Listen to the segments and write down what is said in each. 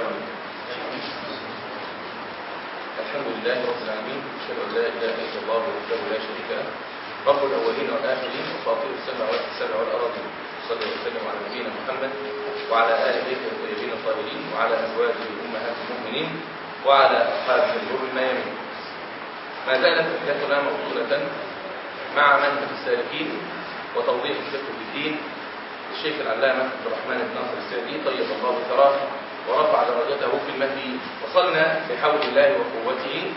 السلام عليكم الحمد لله رب العالمين أشهد أن لا إله إلا الله وحده لا شريك له رب الأولين والآخرين وفاطر السماوات السبع والارض صلى وسلم على نبينا محمد وعلى ال بيته الطيبين الطاهرين وعلى أزواجه أمهات المؤمنين وعلى أصحابه الغر الميامين. ما زالت رحلتنا موصولة مع منهج السالكين وتوضيح الفقه في الدين. الشيخ العلامة عبد الرحمن بن ناصر السعدي طيب الله ثراه ورفع درجته في المهدي وصلنا بحول الله وقوته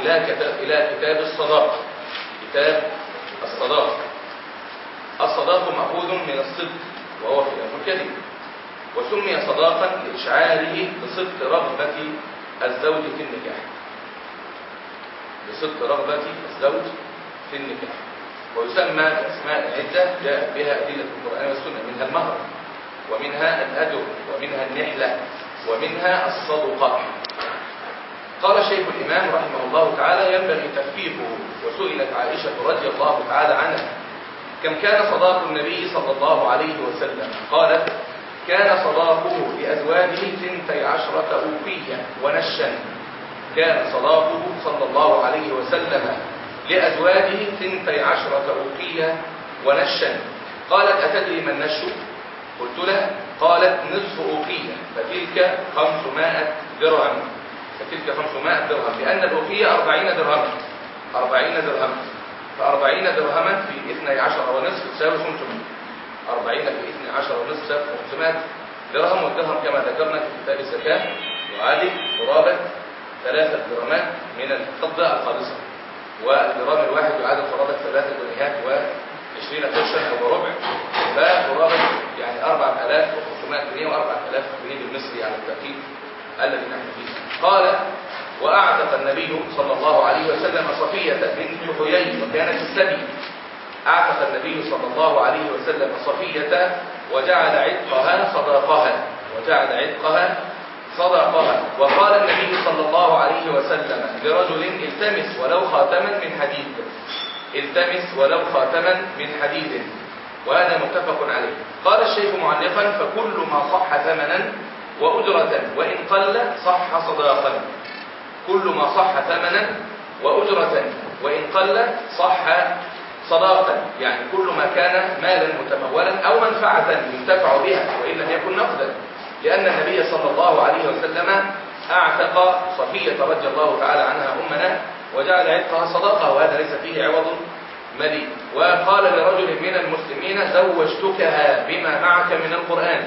إلى كتاب إلى كتاب الصداقة كتاب الصداقة الصداق مأخوذ من الصدق وهو خلاف الكذب وسمي صداقا لإشعاره بصدق رغبة الزوج في النكاح. بصدق رغبة الزوج في النكاح. ويسمى بأسماء عدة جاء بها أدلة القرآن والسنة. منها المهر ومنها الأجر ومنها النحلة. ومنها الصدقة. قال شيخ الإمام رحمه الله تعالى ينبغي تخفيفه وسئلت عائشة رضي الله تعالى عنها كم كان صداق النبي صلى الله عليه وسلم؟ قالت كان صداقه لأزواجه ثنتي عشرة أوقية ونشا. كان صداقه صلى الله عليه وسلم لأزواجه ثنتي عشرة أوقية ونشا. قالت أتدري ما النش قلت لها قالت نصف أوقية فتلك خمسمائة درهم. فتلك خمسمائة درهم لأن الأوقية أربعين درهما. أربعين درهما. فأربعين درهما في اثني عشر ونصف تساوي خمسمائة. أربعين في اثني عشر ونصف تساوي خمسمائة درهم والدرهم كما ذكرنا في كتاب الزكاة يعادل قرابة ثلاثة درهمات من الفضة الخالصة. والجرام الواحد يعادل قرابة ثلاثة جنيهات وعشرين قرشا أو ربع فقرابة يعني 4500 جنيه و4000 جنيه بالمصري على التأكيد الذي نحن فيه. قال وأعتق النبي صلى الله عليه وسلم صفية بنت حيي وكانت السبي أعتق النبي صلى الله عليه وسلم صفية وجعل عتقها صداقها وجعل عتقها صدقها وقال النبي صلى الله عليه وسلم لرجل التمس ولو خاتما من حديد التمس ولو خاتما من حديد وهذا متفق عليه. قال الشيخ معلقا فكل ما صح ثمنا وأجرة وإن قل صح صداقا. كل ما صح ثمنا وأجرة وإن قل صح صداقا. يعني كل ما كان مالا متمولا أو منفعة ينتفع بها وإن لم يكن نقدا. لأن النبي صلى الله عليه وسلم أعتق صفية رضي الله تعالى عنها أمنا وجعل عتقها صدقة وهذا ليس فيه عوض مليء. وقال لرجل من المسلمين زوجتكها بما معك من القرآن.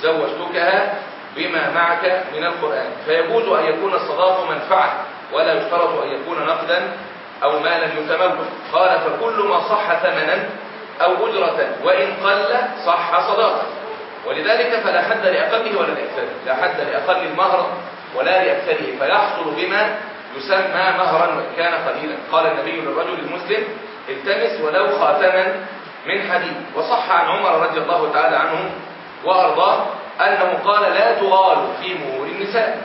زوجتكها بما معك من القرآن. فيجوز أن يكون الصداق منفعة ولا يشترط أن يكون نقدا أو مالا يتمول. قال فكل ما صح ثمنا أو أجرة وإن قل صح صداقة ولذلك فلا حد لأقله ولا لأكثره. لا حد لأقل المهر ولا لأكثره. فيحصل بما يسمى مهرا وإن كان قليلا. قال النبي للرجل المسلم التمس ولو خاتما من حديد. وصح عن عمر رضي الله تعالى عنه وأرضاه أنه قال لا تغال في مهور النساء.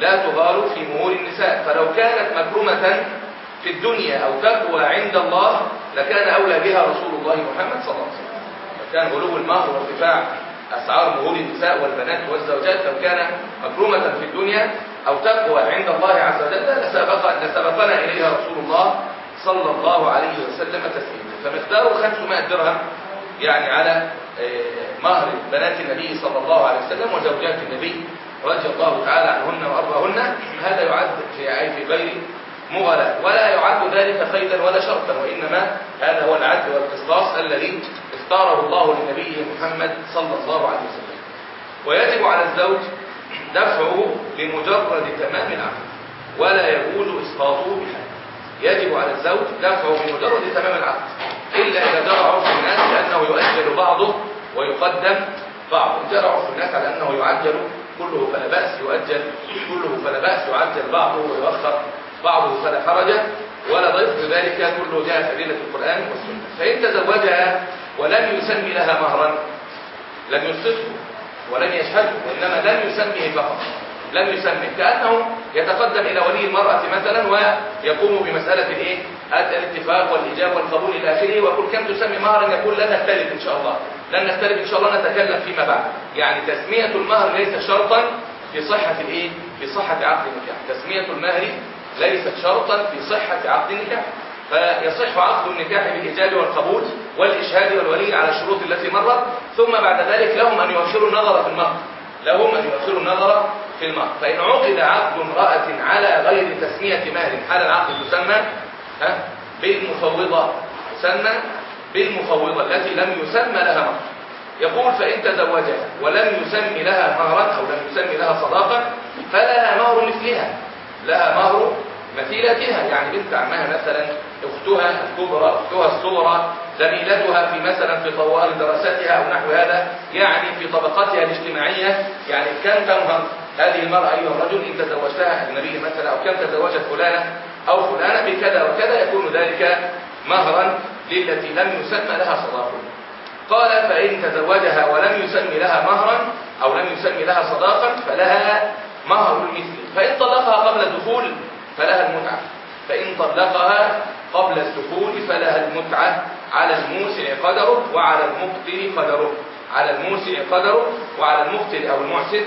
لا تغال في مهور النساء. فلو كانت مكرمة في الدنيا أو تقوى عند الله لكان أولى بها رسول الله محمد صلى الله عليه وسلم. فكان غلو المهر وارتفاع أسعار مهور النساء والبنات والزوجات. لو كان مكرمة في الدنيا أو تقوى عند الله عز وجل لسبق لسبقنا إليها رسول الله صلى الله عليه وسلم تسليما. فمقداره 500 درهم يعني على مهر بنات النبي صلى الله عليه وسلم وزوجات النبي رضي الله تعالى عنهن وأرضاهن. هذا يعد في في غير مغلاء ولا يعد ذلك قيدا ولا شرطا وإنما هذا هو العدل والقسطاس الذي اختاره الله لنبيه محمد صلى الله عليه وسلم. ويجب على الزوج دفعه بمجرد تمام العقد ولا يجوز إسقاطه بحال يجب على الزوج دفعه بمجرد تمام العقد إلا إذا جرى عرف الناس لأنه يؤجل بعضه ويقدم بعض جرى عرف الناس على أنه يعجل كله فلا بأس يؤجل كله فلا بأس يعجل بعضه ويؤخر بعضه فلا حرج. ولا ضيف ذلك كله جاء في أدلة القرآن والسنة. فإن تزوجها ولم يسمي لها مهرا لم يصدقه ولم يشهده وإنما لم يسميه فقط. لم يسمي كأنه يتقدم إلى ولي المرأة مثلا ويقوم بمسألة الإيه؟ الاتفاق والإجابة والقبول إلى آخره ويقول كم تسمي مهرا؟ يقول لن نختلف إن شاء الله. لن نختلف إن شاء الله نتكلم فيما بعد. يعني تسمية المهر ليس شرطا في صحة الإيه؟ في صحة عقد النكاح. تسمية المهر ليست شرطا في صحة عقد النكاح. فيصح عقد النكاح بالإيجاب والقبول والإشهاد والولي على الشروط التي مرت ثم بعد ذلك لهم أن يؤخروا النظر في المهر لهم أن يؤخروا النظر في المهر فإن عقد عقد امرأة على غير تسمية مهر حال العقد تسمى ها؟ بالمفوضة. تسمى بالمفوضة التي لم يسمى لها مهر يقول فإن تزوجها ولم يسمي لها مهرا أو لم يسمي لها صداقا فلها مهر مثلها. لها مهر مثيلتها. يعني بنت عمها مثلا اختها الكبرى اختها الصغرى زميلتها في مثلا في طوال دراستها أو نحو هذا يعني في طبقتها الاجتماعية يعني كم تنهض هذه المرأة أيها الرجل إن تزوجتها اجنبيه مثلا أو كم تزوجت فلانة أو فلانة بكذا وكذا يكون ذلك مهرا للتي لم يسمى لها صداق. قال فإن تزوجها ولم يسمي لها مهرا أو لم يسمي لها صداقا فلها مهر المثل. فإن طلقها قبل الدخول فلها المتعة. فإن طلقها قبل الدخول فلها المتعة على الموسع قدره وعلى المقتل قدره. على الموسع قدره وعلى المقتل أو المعسر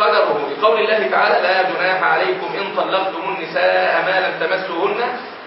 قدره. لقول الله تعالى لا جناح عليكم إن طلقتم النساء ما لم تمسوهن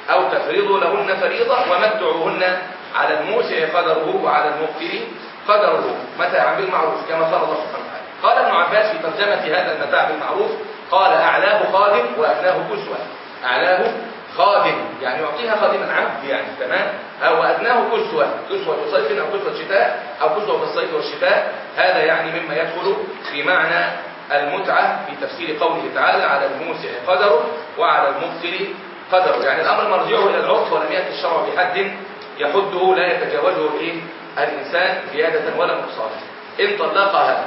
أو تفرضوا لهن فريضة ومتعوهن على الموسع قدره وعلى المقتل قدره. متاعا بالمعروف كما قال الله سبحانه قال ابن عباس في ترجمة هذا المتاع بالمعروف قال أعلاه خادم وأدناه كسوة. أعلاه خادم يعني يعطيها خادما عبد يعني تمام؟ أو أدناه كسوة كسوة صيف أو كسوة شتاء أو كسوة في الصيف والشتاء. هذا يعني مما يدخل في معنى المتعة في تفسير قوله تعالى على الموسع قدره وعلى المبصر قدره. يعني الأمر مرجعه إلى العرف ولم يأتي الشرع بحد يحده لا يتجاوزه الايه الإنسان زيادة ولا نقصانا إن طلقها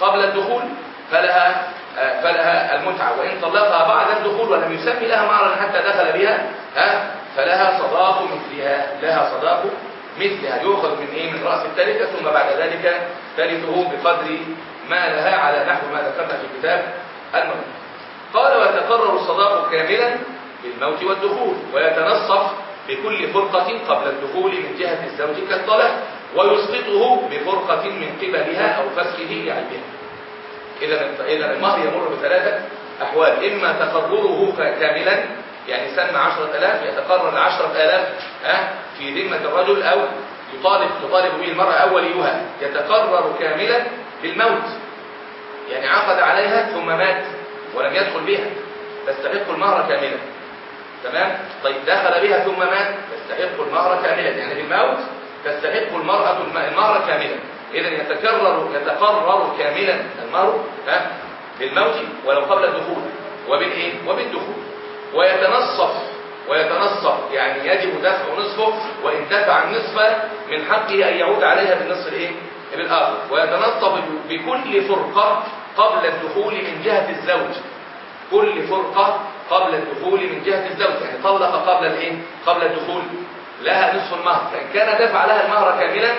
قبل الدخول فلها فلها المتعة. وإن طلقها بعد الدخول ولم يسمي لها مهرا حتى دخل بها ها فلها صداق مثلها لها صداق مثلها. يؤخذ من إيه؟ من رأس التركة ثم بعد ذلك ترثه بقدر ما لها على نحو ما ذكرنا في كتاب الموت قال ويتقرر الصداق كاملا بالموت والدخول ويتنصف بكل فرقة قبل الدخول من جهة الزوج كالطلاق ويسقطه بفرقة من قبلها أو فسخه لعيبها إذا إذا المهر يمر بثلاثة أحوال إما تقرره كاملا يعني عشرة آلاف يتقرر العشرة آلاف في ذمة الرجل أو يطالب تطالب به المرأة أو وليها يتقرر كاملا بالموت يعني عقد عليها ثم مات ولم يدخل بها تستحق المهر كاملا. تمام؟ طيب دخل بها ثم مات تستحق المهر كاملا. يعني بالموت تستحق المرأة المهر كاملا. إذا يتكرر يتقرر كاملا المهر ها بالموت ولو قبل الدخول. وبالإيه؟ وبالدخول. ويتنصف ويتنصف. يعني يجب دفع نصفه وإن دفع النصف من حقه أن يعود عليها بالنصف الإيه؟ بالآخر. ويتنصف بكل فرقة قبل الدخول من جهة الزوج. كل فرقة قبل الدخول من جهة الزوج. يعني طلق قبل الإيه؟ قبل الدخول. لها نصف المهر. فإن كان دفع لها المهر كاملا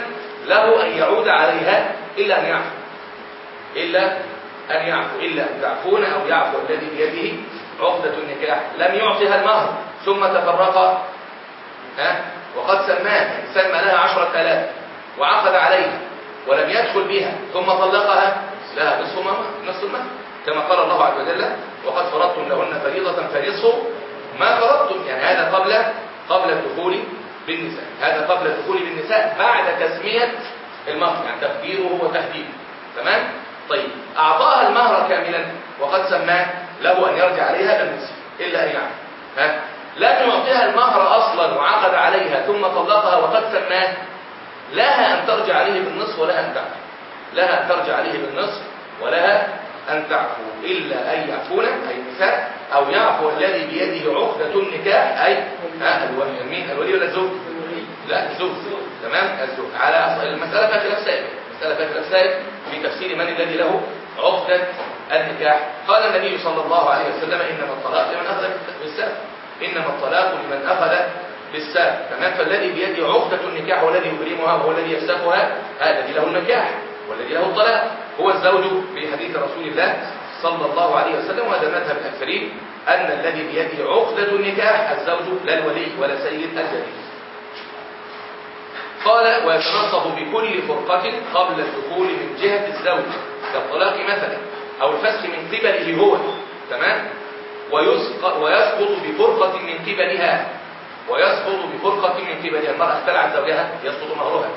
له أن يعود عليها إلا أن يعفو. إلا أن يعفو. إلا أن تعفون أو يعفو الذي بيده عقدة النكاح. لم يعطها المهر ثم تفرق ها وقد سماه سمى لها عشرة آلاف وعقد عليها ولم يدخل بها ثم طلقها لها نصف نصف المهر كما قال الله عز وجل وقد فرضتم لهن فريضة فنصف ما فرضتم. يعني هذا قبل قبل الدخول بالنساء. هذا قبل الدخول بالنساء بعد تسمية المهر يعني تقديره وتهديده تمام؟ طيب. أعطاها المهر كاملا وقد سماه له أن يرجع عليها بالنصف إلا أن يعلم ها؟ لم يعطيها المهر أصلا وعقد عليها ثم طلقها وقد سماه لها أن ترجع عليه بالنصف ولها أن تعفو لها أن ترجع عليه بالنصف ولها أن تعفو إلا أن يعفون أي النساء أو يعفو الذي بيده عقدة النكاح أي الولي مين؟ الولي ولا الزوج؟ لا الزوج تمام؟ الزوج. على المسألة فيها خلاف سائل المسألة فيها خلاف سائل في تفسير من الذي له عقدة النكاح. قال النبي صلى الله عليه وسلم إنما الطلاق لمن أخذ بالسبب إنما الطلاق لمن أخذ بالسبب تمام؟ فالذي بيده عقدة النكاح هو الذي يبرمها وهو الذي يفسخها هذا له النكاح. والذي له الطلاق هو الزوج في حديث رسول الله صلى الله عليه وسلم وهذا مذهب الأكثرين أن الذي بيده عقدة النكاح الزوج لا الولي ولا سيد الجليل قال ويتنصف بكل فرقة قبل الدخول من جهة الزوج كالطلاق مثلا أو الفسخ من قبله هو. تمام؟ ويسقط ويسقط بفرقة من قبلها ويسقط بفرقة من قبلها المرأة اختلعت زوجها يسقط مهرها.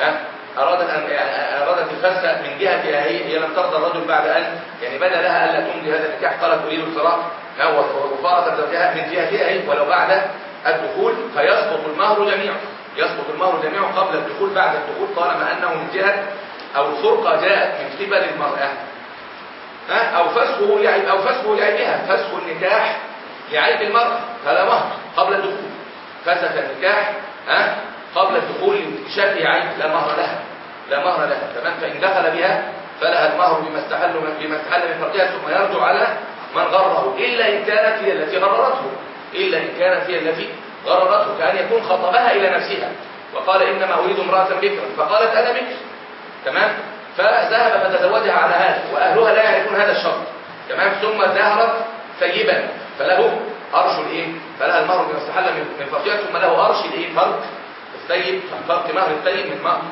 ها؟ أرادت أن أرادت الفسخ من جهتها هي هي لم ترضى الرجل بعد أن يعني بدا لها ألا تمضي هذا النكاح. قالت أريد الفراق وفارقت زوجها من جهتها هي ولو بعد الدخول فيسقط المهر جميعا. يسقط المهر جميعا قبل الدخول بعد الدخول طالما أنه من جهة أو الفرقة جاءت من قبل المرأة. ها أو فسخه لعيب أو فسخه لعيبها فسخ النكاح لعيب المرأة فلا مهر قبل الدخول. فسخ النكاح ها قبل الدخول لاكتشاف عيب لا مهر لها لا مهر لها. تمام؟ فإن دخل بها فلها المهر بما استحل بما استحل من فرجها ثم يرجع على من غره إلا إن كانت هي التي غررته إلا إن كانت هي التي غررته كأن يكون خطبها إلى نفسها. وقال إنما أريد امرأة بكرا فقالت أنا بكر تمام؟ فذهب فتزوجها على هذا وأهلها لا يعرفون هذا الشرط. تمام؟ ثم ظهرت ثيبا فله أرش الإيه فلها المهر بما استحل من فرجها ثم له أرش الإيه فرق الثيب فرق مهر الثيب من مهر.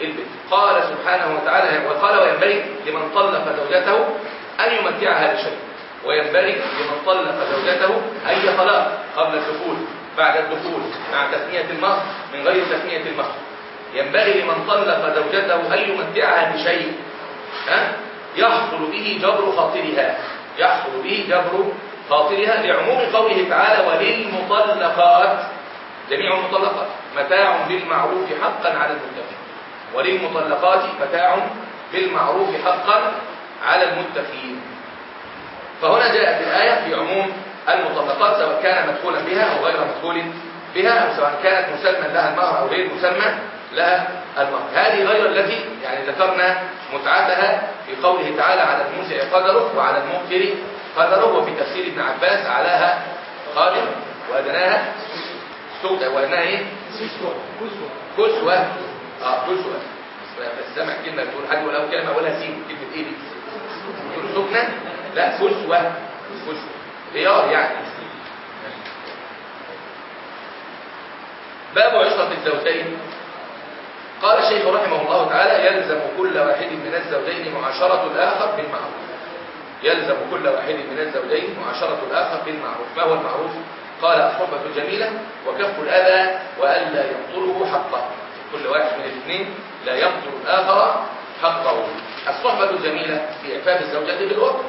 البنت قال سبحانه وتعالى وقال وينبغي لمن طلق زوجته أن يمتعها بشيء. وينبغي لمن طلق زوجته أي طلاق قبل الدخول بعد الدخول مع تثنية المهر من غير تثنية المهر. ينبغي لمن طلق زوجته أن يمتعها بشيء ها؟ يحصل به جبر خاطرها. يحصل به جبر خاطرها لعموم قوله تعالى وللمطلقات جميع المطلقات متاع بالمعروف حقا على المتقين. وللمطلقات متاع بالمعروف حقا على المتقين. فهنا جاءت الآية في عموم المطلقات سواء كان مدخولا بها أو غير مدخول بها أو سواء كانت مسمى لها المهر أو غير مسمى لها المهر هذه غير التي يعني ذكرنا متعتها في قوله تعالى على الموسع قدره وعلى المغفر قدره وفي تفسير ابن عباس علاها قادر وأدناها. سودة وأدناها إيه؟ كسوة آه كسوة بس سامع كلمة تقول حد ولو كلمة أقولها سين كلمة إيه دي؟ تقول سكنة؟ لا كسوة كسوة خيار يعني. باب عشرة الزوجين. قال الشيخ رحمه الله تعالى يلزم كل واحد من الزوجين معاشرة الآخر بالمعروف. يلزم كل واحد من الزوجين معاشرة الآخر بالمعروف. ما هو المعروف؟ قال الصحبة الجميلة وكف الأذى وألا يقتله حقه. كل واحد من الاثنين لا يقتل الآخر حقه. الصحبة الجميلة في إعفاف الزوجة بالوقت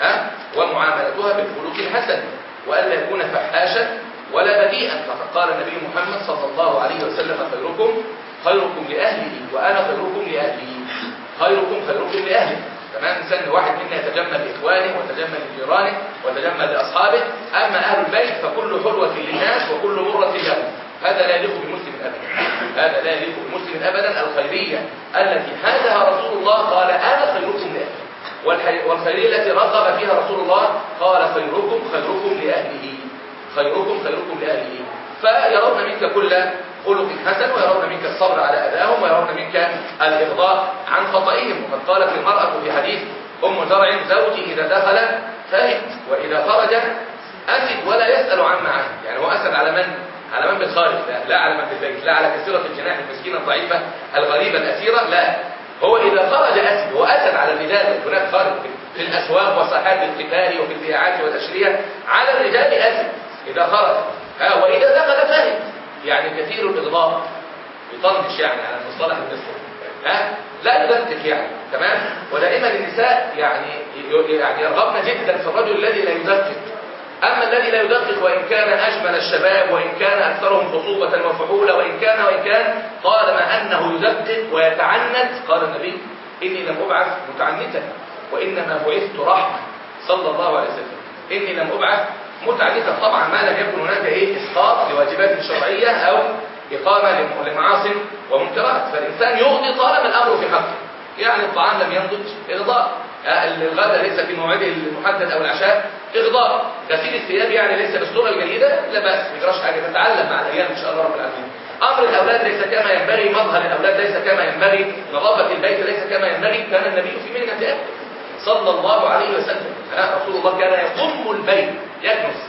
ها ومعاملتها بالخلق الحسن وألا يكون فحاشا ولا بذيئا. فقد قال النبي محمد صلى الله عليه وسلم خيركم خيركم لأهله وأنا خيركم لأهلي خيركم خيركم لأهله. تمام؟ إنسان واحد منا يتجمل لإخوانه وتجمل لجيرانه وتجمل لأصحابه. أما أهل البيت فكل حلوة للناس وكل مرة لهم. هذا لا يليق بمسلم أبدا. هذا لا يليق بمسلم أبدا. الخيرية التي هذا رسول الله قال أنا خيركم لأهلي والخيرية التي رغب فيها رسول الله قال خيركم خيركم لأهله. خيركم خيركم لأهله. فيرون منك كل خلق حسن ويرون منك الصبر على أذاهم ويرون منك الإرضاء عن خطئهم. وقد قالت المرأة في حديث أم زرع زوجي إذا دخل فهم وإذا خرج أسد ولا يسأل عما عنه يعني هو أسد على من؟ على من بالخارج؟ لا, على من بالبيت لا على كثيرة الجناح المسكينة الضعيفة الغريبة الأسيرة لا. هو إذا خرج أسد هو أسد على الرجال هناك خارج في الأسواق وساحات القتال وفي البيعات والأشرية على الرجال أسد. إذا خرج ها وإذا دخل فهم. يعني كثير الإغضاء يطنش يعني على المصطلح المصري ها؟ لا يدقق يعني تمام؟ ودائما النساء يعني يعني يرغبن جدا في الرجل الذي لا يدقق أما الذي لا يدقق وإن كان أجمل الشباب وإن كان أكثرهم خطوبة وفحولة وإن كان وإن كان طالما أنه يدقق ويتعنت قال النبي إني لم أبعث متعنتا وإنما بعثت رحمة. صلى الله عليه وسلم. إني لم أبعث متعنتا طبعا ما لم يكن هناك إيه إسقاط لواجبات شرعية أو إقامة لمعاصٍ ومنكرات. فالإنسان يغضي طالما الأمر في حقه. يعني الطعام لم ينضج إغضاء. الغداء ليس في موعده المحدد أو العشاء إغضاء. غسيل الثياب يعني ليس بالصورة الجيدة لا بأس. ما يجراش حاجة تتعلم مع الأيام إن شاء الله رب العالمين. أمر الأولاد ليس كما ينبغي مظهر الأولاد ليس كما ينبغي نظافة البيت ليس كما ينبغي. كان النبي في أهله صلى الله عليه وسلم. رسول الله كان يقم البيت. يكنس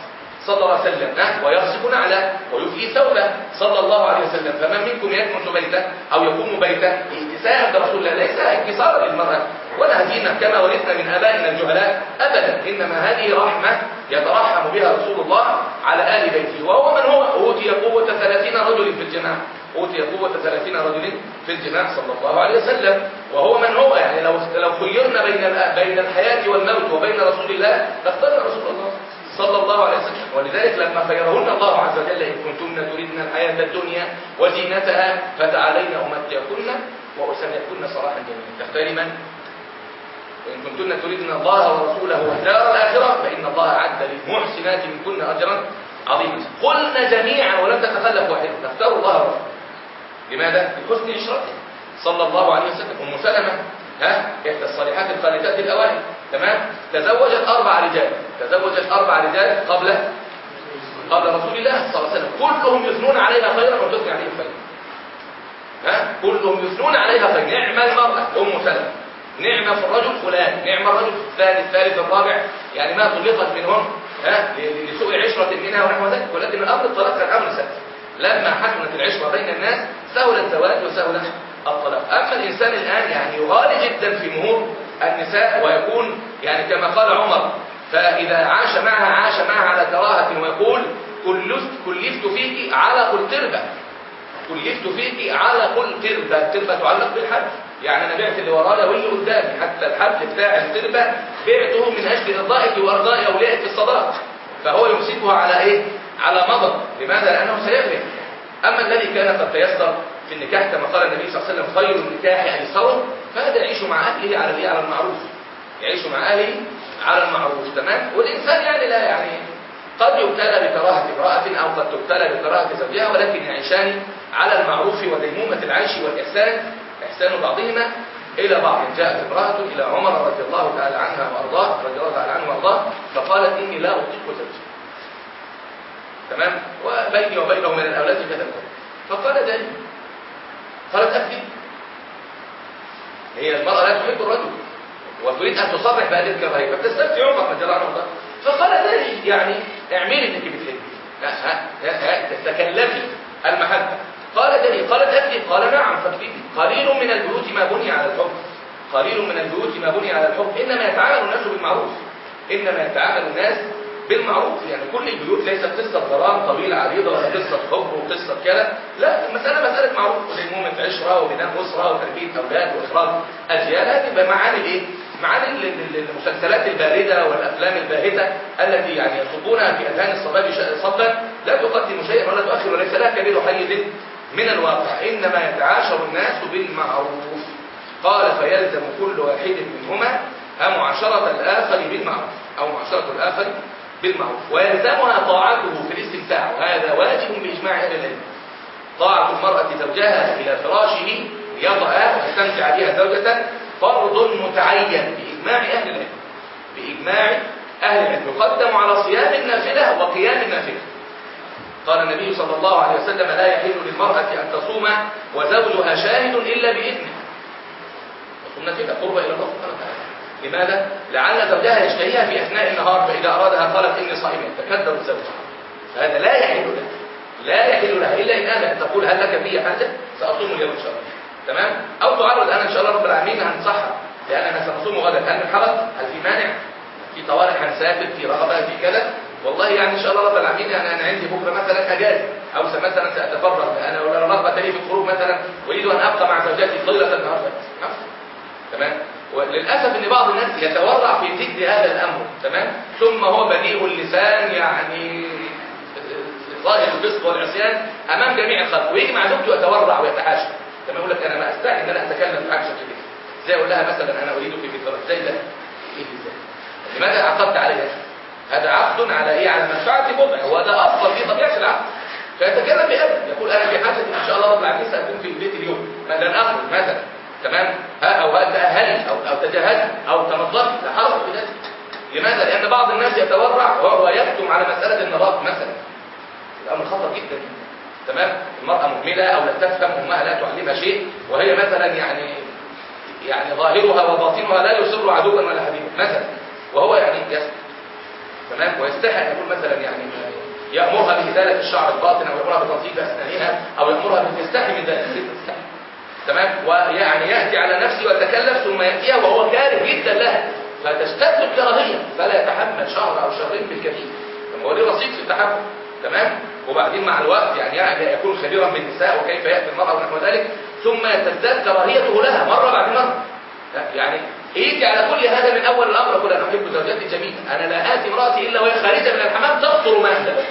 صلى الله عليه وسلم ويغسل نعله ويفي ثوبه. صلى الله عليه وسلم. فمن منكم يكنس بيته أو يقوم بيته؟ ائتساء برسول الله. ليس انكسارا للمرأة ولا هدينا كما ورثنا من آبائنا الجهلاء أبدا. إنما هذه رحمة يترحم بها رسول الله على آل بيته. وهو من هو؟ أوتي قوة ثلاثين رجل في الجماع أوتي قوة ثلاثين رجل في الجماع صلى الله عليه وسلم. وهو من هو؟ يعني لو لو خيرنا بين بين الحياة والموت وبين رسول الله لاخترنا رسول الله. صلى الله عليه وسلم. ولذلك لما خيرهن الله عز وجل إن كنتن تريدن الحياة الدنيا وزينتها فتعالين أمتعكن وأسمعكن صراحا جميلا. تختاري من؟ وإن كنتن تريدن الله ورسوله والدار الآخرة فإن الله أعد للمحسنات منكن أجرا عظيما. قلنا جميعا ولم تتخلف واحدة نختار الله ورسوله. لماذا؟ لحسن عشرته صلى الله عليه وسلم. أم سلمة ها؟ إحدى الصالحات الخالدات الأوائل. تمام؟ تزوجت أربع رجال. تزوجت أربع رجال قبل قبل رسول الله صلى الله عليه وسلم. كلهم يثنون عليها خيرا وتثني عليهم خيرا ها؟ كلهم يثنون عليها خيرا نعم المرأة أم سلمة. نعم في الرجل فلان. نعم الرجل الثاني الثالث الرابع. يعني ما طلقت منهم ها؟ لسوء عشرة منها ونحو ذلك. ولكن الأمر الطلاق كان أمر سهل. لما حسنت العشرة بين الناس سهل الزواج وسهل الطلاق. أما الإنسان الآن يعني يغالي جدا في مهور النساء ويكون يعني كما قال عمر فإذا عاش معها عاش معها على كراهة ويقول كلفت, كلفت فيك على قل تربة. كلفت فيك على قل تربة. تربة تعلق بالحبل يعني أنا بعت اللي ورايا واللي قدامي. حتى الحبل بتاع التربة بعته من أجل إرضائك وإرضاء أوليائك في الصداق فهو يمسكها على إيه؟ على مضض. لماذا؟ لأنه سيفهم. أما الذي كان قد تيسر في النكاح كما قال النبي صلى الله عليه وسلم خير النكاح ايسره فهذا يعيش مع أهله على على المعروف. يعيش مع أهله على المعروف تمام؟ والإنسان يعني لا يعني قد يبتلى بكراهة امرأة أو قد تبتلى بكراهة زوجها ولكن يعيشان على المعروف وديمومة العيش والإحسان إحسان بعضهما إلى بعض. جاءت امرأة إلى عمر رضي الله تعالى عنها وأرضاه رضي الله تعالى عنه وأرضاه فقالت إني لا أطيق زوجي تمام؟ وبيني وبينه من الأولاد كذا. فقال ذلك. قالت أبكي هي المرأة لا تحب الرجل وتريد أن تصرح بهذه الكراهية فبتستفتي عمر رضي الله عنه. فقال ذلك يعني اعملي انك بتحبي. ها ها تتكلمي المحبة. قال دليل قالت أبكي قال نعم فاكتبي قليل من البيوت ما بني على الحب. قليل من البيوت ما بني على الحب. إنما يتعامل الناس بالمعروف. إنما يتعامل الناس بالمعروف يعني كل البيوت ليست قصة غرام طويلة عريضة ولا قصة حب وقصة كذا لا المسألة مسألة معروف. وديمومة عشرة وبناء أسرة وتربية أولاد وإخراج أجيال. هذه معاني إيه؟ معاني المسلسلات الباردة والأفلام الباهتة التي يعني يصبونها في أذهان الصباب صبا لا تقدم شيئا ولا تؤخر وليس لها كبير حيز من الواقع. إنما يتعاشر الناس بالمعروف. قال فيلزم كل واحد منهما معاشرة الآخر بالمعروف. أو معاشرة الآخر بالمعروف ويلزمها طاعته في الاستمتاع وهذا واجب بإجماع أهل العلم. طاعة المرأة زوجها إلى فراشه ليضع ويستمتع بها زوجة فرض متعين بإجماع أهل العلم. بإجماع أهل العلم. يقدم على صيام النافلة وقيام النافلة. قال النبي صلى الله عليه وسلم لا يحل للمرأة أن تصوم وزوجها شاهد إلا بإذنه. تصوم نافلة قرب إلى الله سبحانه وتعالى. لماذا؟ لعل زوجها يشتهيها في أثناء النهار فإذا أرادها قالت إني صائمة تكدر الزوج فهذا لا يحل لها لا يحل لها إلا إن أنا تقول هل لك في حاجة سأصوم اليوم إن شاء الله تمام؟ أو تعرض أنا إن شاء الله رب العالمين هنصحها لأننا سنصوم غدا هل من حرج؟ هل في مانع؟ في طوارئ هنسافر في رغبة في كذا والله يعني إن شاء الله رب العالمين يعني أنا عندي بكرة مثلا أجازة أو مثلا سأتفرغ أنا رغبه لي في الخروج مثلا أريد أن أبقى مع زوجتي طيلة النهار تمام وللأسف أن بعض الناس يتورع في ذكر هذا الأمر تمام؟ ثم هو بديء اللسان يعني ظاهر الفسق والعصيان أمام جميع الخلق ويجي مع زوجته يتورع ويتحاشى. تمام يقول لك أنا ما أستحي أن أنا أتكلم في حاجة شكل كده. زي أقول لها مثلا أريدك في فطرة زي ده إيه لماذا عقدت عليها؟ هذا عقد على إيه؟ على منفعة بضع. وهذا أفضل في طبيعة العقد. فيتكلم بأدب يقول أنا في حاجة إن شاء الله رب العالمين سأكون في البيت اليوم. لن أخرج مثلا. تمام؟ ها أو هل تاهلي أو أو تجهزي أو تنظفي لا حرج في ذلك. لماذا؟ لأن بعض الناس يتورع وهو يكتم على مسألة النظافه مثلا. الامر خطر جدا. تمام؟ المرأة مهملة أو لا تفهم أمها لا تعلمها شيء وهي مثلا يعني يعني ظاهرها وباطنها لا يسر عدوا ولا حبيبا مثلا. وهو يعني يسر تمام؟ ويستحي أن يقول مثلا يعني يأمرها بإزالة الشعر الباطن أو يأمرها بتنظيف أسنانها أو يأمرها بتستحي من ذلك. تمام؟ ويعني ياتي على نفسه ويتكلف ثم يأتيها وهو كاره جدا لها. فتشتد الكراهيه فلا يتحمل شهر أو شهرين بالكثير. هو ليه رصيد في التحمل. تمام؟ وبعدين مع الوقت يعني يعني يكون خبيرا بالنساء وكيف يأتي المرأة ونحو ذلك. ثم تزداد كراهيته لها مرة بعد مرة. يعني يجي على كل هذا من أول الأمر يقول أنا أحب زوجتي جميعا أنا لا آتي امرأتي إلا وهي خارجة من الحمام تقطر ماء لا بأس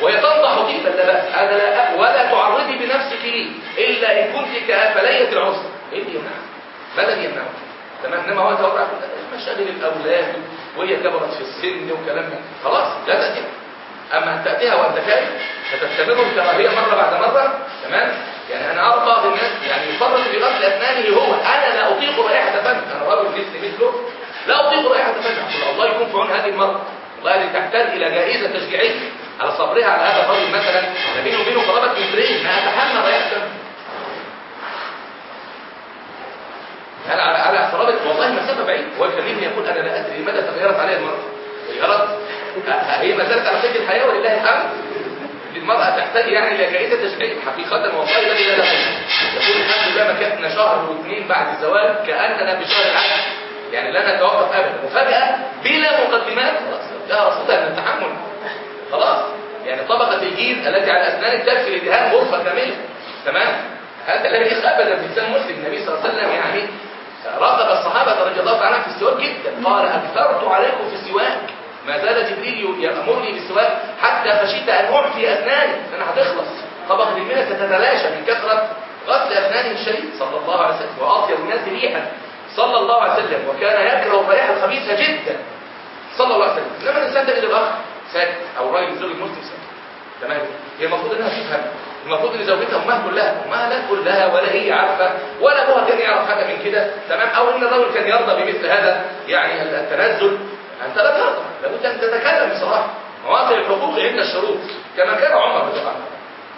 وهي تنضح طيبا لا باس أنا لا ولا تعرضي بنفسك لي. إلا إن كنت كافليه العسر إيه اللي يمنعك؟ ما الذي يمنعك؟ تمام؟ إنما هو توقع مشاغل الأولاد. وهي كبرت في السن وكلام من خلاص لا تاتيها أما أن تأتيها وأنت كاره فتستمر الكراهيه مرة بعد مرة. تمام؟ يعني أنا ارى بعض الناس يعني يفرط في غسل اسنانه هو أنا لا أطيق رائحة فم أنا رجل مثلي مثله. لا أطيق رائحة فم أقول الله يكون في عون هذه المرأة. والله هذه تحتاج إلى جائزة تشجيعية. على صبرها على هذا الرجل مثلا ما بينه وبينه قرابة مترين ما اتحمل فم هل على على قرابه والله مسافه بعيد. هو يكلمني يقول أنا لا أدري لماذا تغيرت علي المرأة. تغيرت؟ هي ما زالت على قيد الحياة ولله الحمد. المرأة تحتاج يعني إلى جائزة تشجيع حقيقة والله الذي لا نقول يقول الحمد لله مكثنا شهر واثنين بعد الزواج كأننا بشهر العسل. يعني لا نتوقف أبدا. وفجأة بلا مقدمات انتهى رصيدها من التحمل. خلاص. يعني طبقة الجيل التي على أسنان تكفي لدهان غرفة كاملة. تمام؟ هذا لا يليق أبدا بإنسان مسلم. النبي صلى الله عليه وسلم يعني رغب الصحابة رضي الله تعالى عنهم في السواك جدا. قال أكثرت عليكم في السواك. ما زال جبريل يأمرني بالسواك حتى خشيت أن أعفي أسناني. لأنها هتخلص. طبقة المنى ستتلاشى من كثرة غسل أسنانه الشديد صلى الله عليه وسلم. وأطيب الناس ريحا. صلى الله عليه وسلم. وكان يكره الرائحة الخبيثة جدا. صلى الله عليه وسلم. إنما الإنسان تجد الأخ ساكت أو الراجل الزوج المسلم ساكت. تمام؟ هي المفروض إنها تفهم. المفروض إن زوجتها أمها كلها أمها لا تقول لها ولا هي عارفة ولا أبوها كان يعرف حاجة من كده تمام؟ أو إن الرجل كان يرضى بمثل هذا يعني التنزل. أنت لا ترضى. لابد أن تتكلم بصراحة. مواقع الحقوق عند الشروط. كما كان عمر رضي الله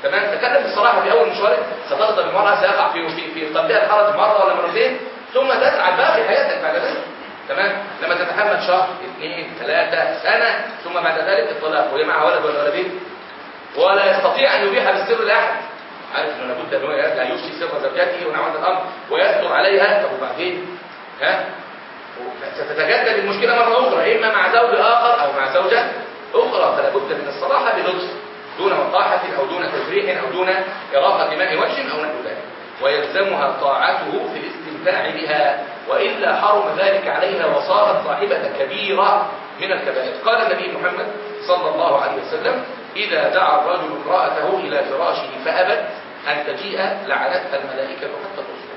تمام؟ تكلم بصراحة في أول مشوارك سترضى بالمراه سيقع في في في قلبها الحرج مرة ولا مرتين ثم تسعى باقي حياتك بعد ذلك. تمام؟ لما تتحمل شهر اثنين ثلاثة سنة ثم بعد ذلك الطلاق وهي معها ولد ولا ولدين ولا يستطيع أن يبيح بالسر لأحد. عارف إنه لابد ان هو لا يفشي سر زوجته ونعم الأمر ويستر عليها. طب وبعدين؟ ها؟ ستتجدد المشكلة مرة أخرى إما مع زوج آخر أو مع زوجة أخرى. فلا بد من الصراحة بلطف دون وقاحة أو دون تجريح أو دون إراقة ماء وجه أو نحو ذلك. ويلزمها طاعته في الاستمتاع بها. وإلا حرم ذلك عليها وصارت صاحبة كبيرة من الكبائر. قال النبي محمد صلى الله عليه وسلم إذا دعا الرجل امرأته إلى فراشه فأبت أن تجيء لعنتها الملائكة حتى تصبح.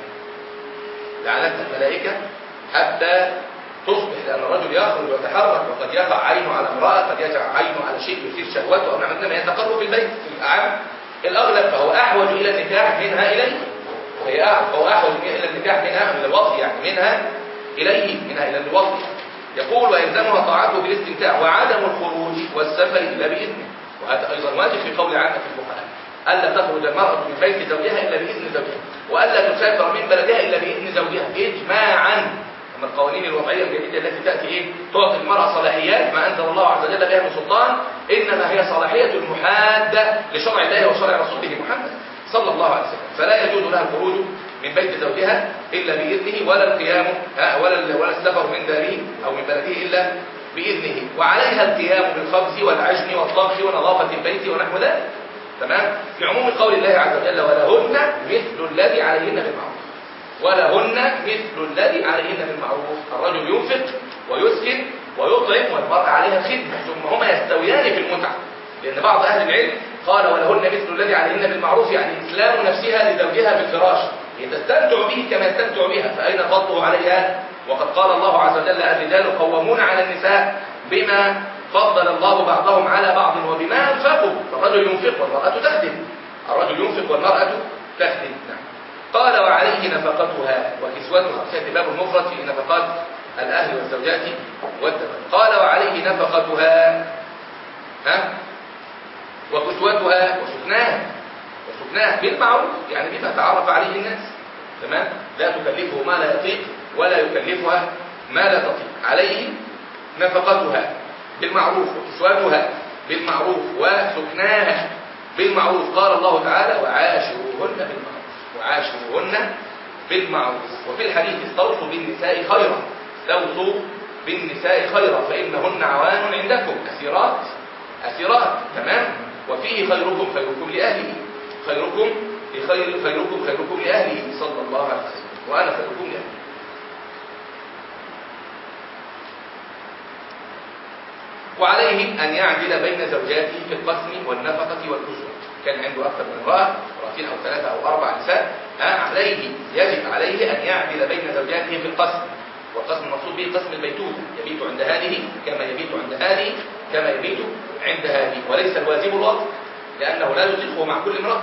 لعنتها الملائكة حتى تصبح لأن الرجل يخرج ويتحرك وقد يقع عينه على امرأة قد يقع عينه على شيء يثير شهوته أو نعم إنما يتقر في البيت في الأعام الأغلب فهو أحوج إلى النكاح منها إليه. فهي فهو أحوج إلى النكاح منها من الوطي يعني منها إليه منها إلى الوطي يقول ويلزمها طاعته بالاستمتاع وعدم الخروج والسفر إلا بإذنه. وهذا أيضا واجب في قول عامة الفقهاء ألا تخرج المرأة من بيت زوجها إلا بإذن زوجها وألا تسافر من بلدها إلا بإذن زوجها. إجماعا. أما القوانين الوضعية الجديدة التي تأتي إيه؟ تعطي المرأة صلاحيات ما أنزل الله عز وجل بها من سلطان إنما هي صلاحية المحادة لشرع الله وشرع رسوله محمد. صلى الله عليه وسلم. فلا يجوز لها الخروج من بيت زوجها إلا بإذنه ولا القيام ولا ولا السفر من داره أو من بلده إلا بإذنه. وعليها القيام بالخبز والعجن والطبخ ونظافة البيت ونحو ذلك. تمام؟ في عموم قول الله عز وجل ولهن مثل الذي عليهن بالمعروف ولهن مثل الذي عليهن بالمعروف. الرجل ينفق ويسكن ويطعم والمرأة عليها خدمة ثم هما يستويان في المتعة. لأن بعض أهل العلم قال ولهن مثل الذي عليهن بالمعروف يعني إسلام نفسها لزوجها بالفراش. هي تستمتع به كما يستمتع بها. فأين فضله عليها؟ وقد قال الله عز وجل الرجال قوامون على النساء بما فضل الله بعضهم على بعض وبما أنفقوا. فالرجل ينفق والمرأة تخدم الرجل ينفق والمرأة تخدم نعم. قال وعليه نفقتها. وكسوتها. سيأتي باب المفرد في نفقات الأهل والزوجات والدبر قال وعليه نفقتها. ها؟ وكسوتها وسكناها وسكناها بالمعروف يعني بما تعرف عليه الناس. تمام؟ لا تكلفه ما لا يطيق ولا يكلفها ما لا تطيق. عليه نفقتها بالمعروف وكسوتها بالمعروف وسكناها بالمعروف. قال الله تعالى وعاشروهن بالمعروف. وعاشروهن بالمعروف. وفي الحديث استوصوا بالنساء خيرا. استوصوا بالنساء خيرا فإنهن عوان عندكم. أسيرات؟ أسيرات. تمام؟ وفيه خيركم خيركم لأهله. خيركم لخير خيركم خيركم لأهله. صلى الله عليه وسلم. وأنا خيركم لأهله وعليه أن يعدل بين زوجاته في القسم والنفقة والكسوة كان عنده أكثر من امرأة امرأتين أو ثلاثة أو أربع نساء. عليه يجب عليه أن يعدل بين زوجاته في القسم. والقسم المقصود به قسم البيتوتة يبيت عند هذه كما يبيت عند هذه كما يبيت عند هذه. وليس الواجب الوقت لأنه لا يطيقه مع كل امرأة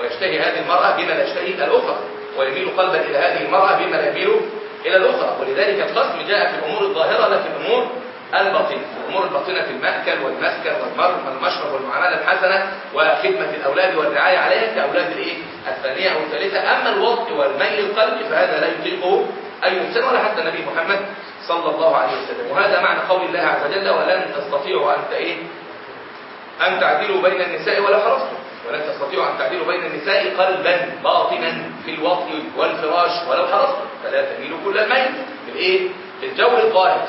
ويشتهي هذه المرأة بما لا يشتهي الأخرى ويميل قلبا إلى هذه المرأة بما لا يميل إلى الأخرى. ولذلك القسم جاء في الأمور الظاهرة لا في الأمور الباطنة. الأمور الباطنة في المأكل والمسكن والمشرب والمعاملة الحسنة وخدمة الأولاد والرعاية عليها كأولاد الإيه؟ الثانية أو الثالثة. أما الوقت والميل القلب فهذا لا يطيقه أي إنسان ولا حتى النبي محمد صلى الله عليه وسلم. وهذا معنى قول الله عز وجل ولن تستطيعوا أن إيه؟ أن تعدلوا بين النساء ولا حرصتم. ولن تستطيعوا أن تعدلوا بين النساء قلبا باطنا في الوطء والفراش ولو حرصتم. فلا تميلوا كل الميل في الإيه؟ في الجو الظاهر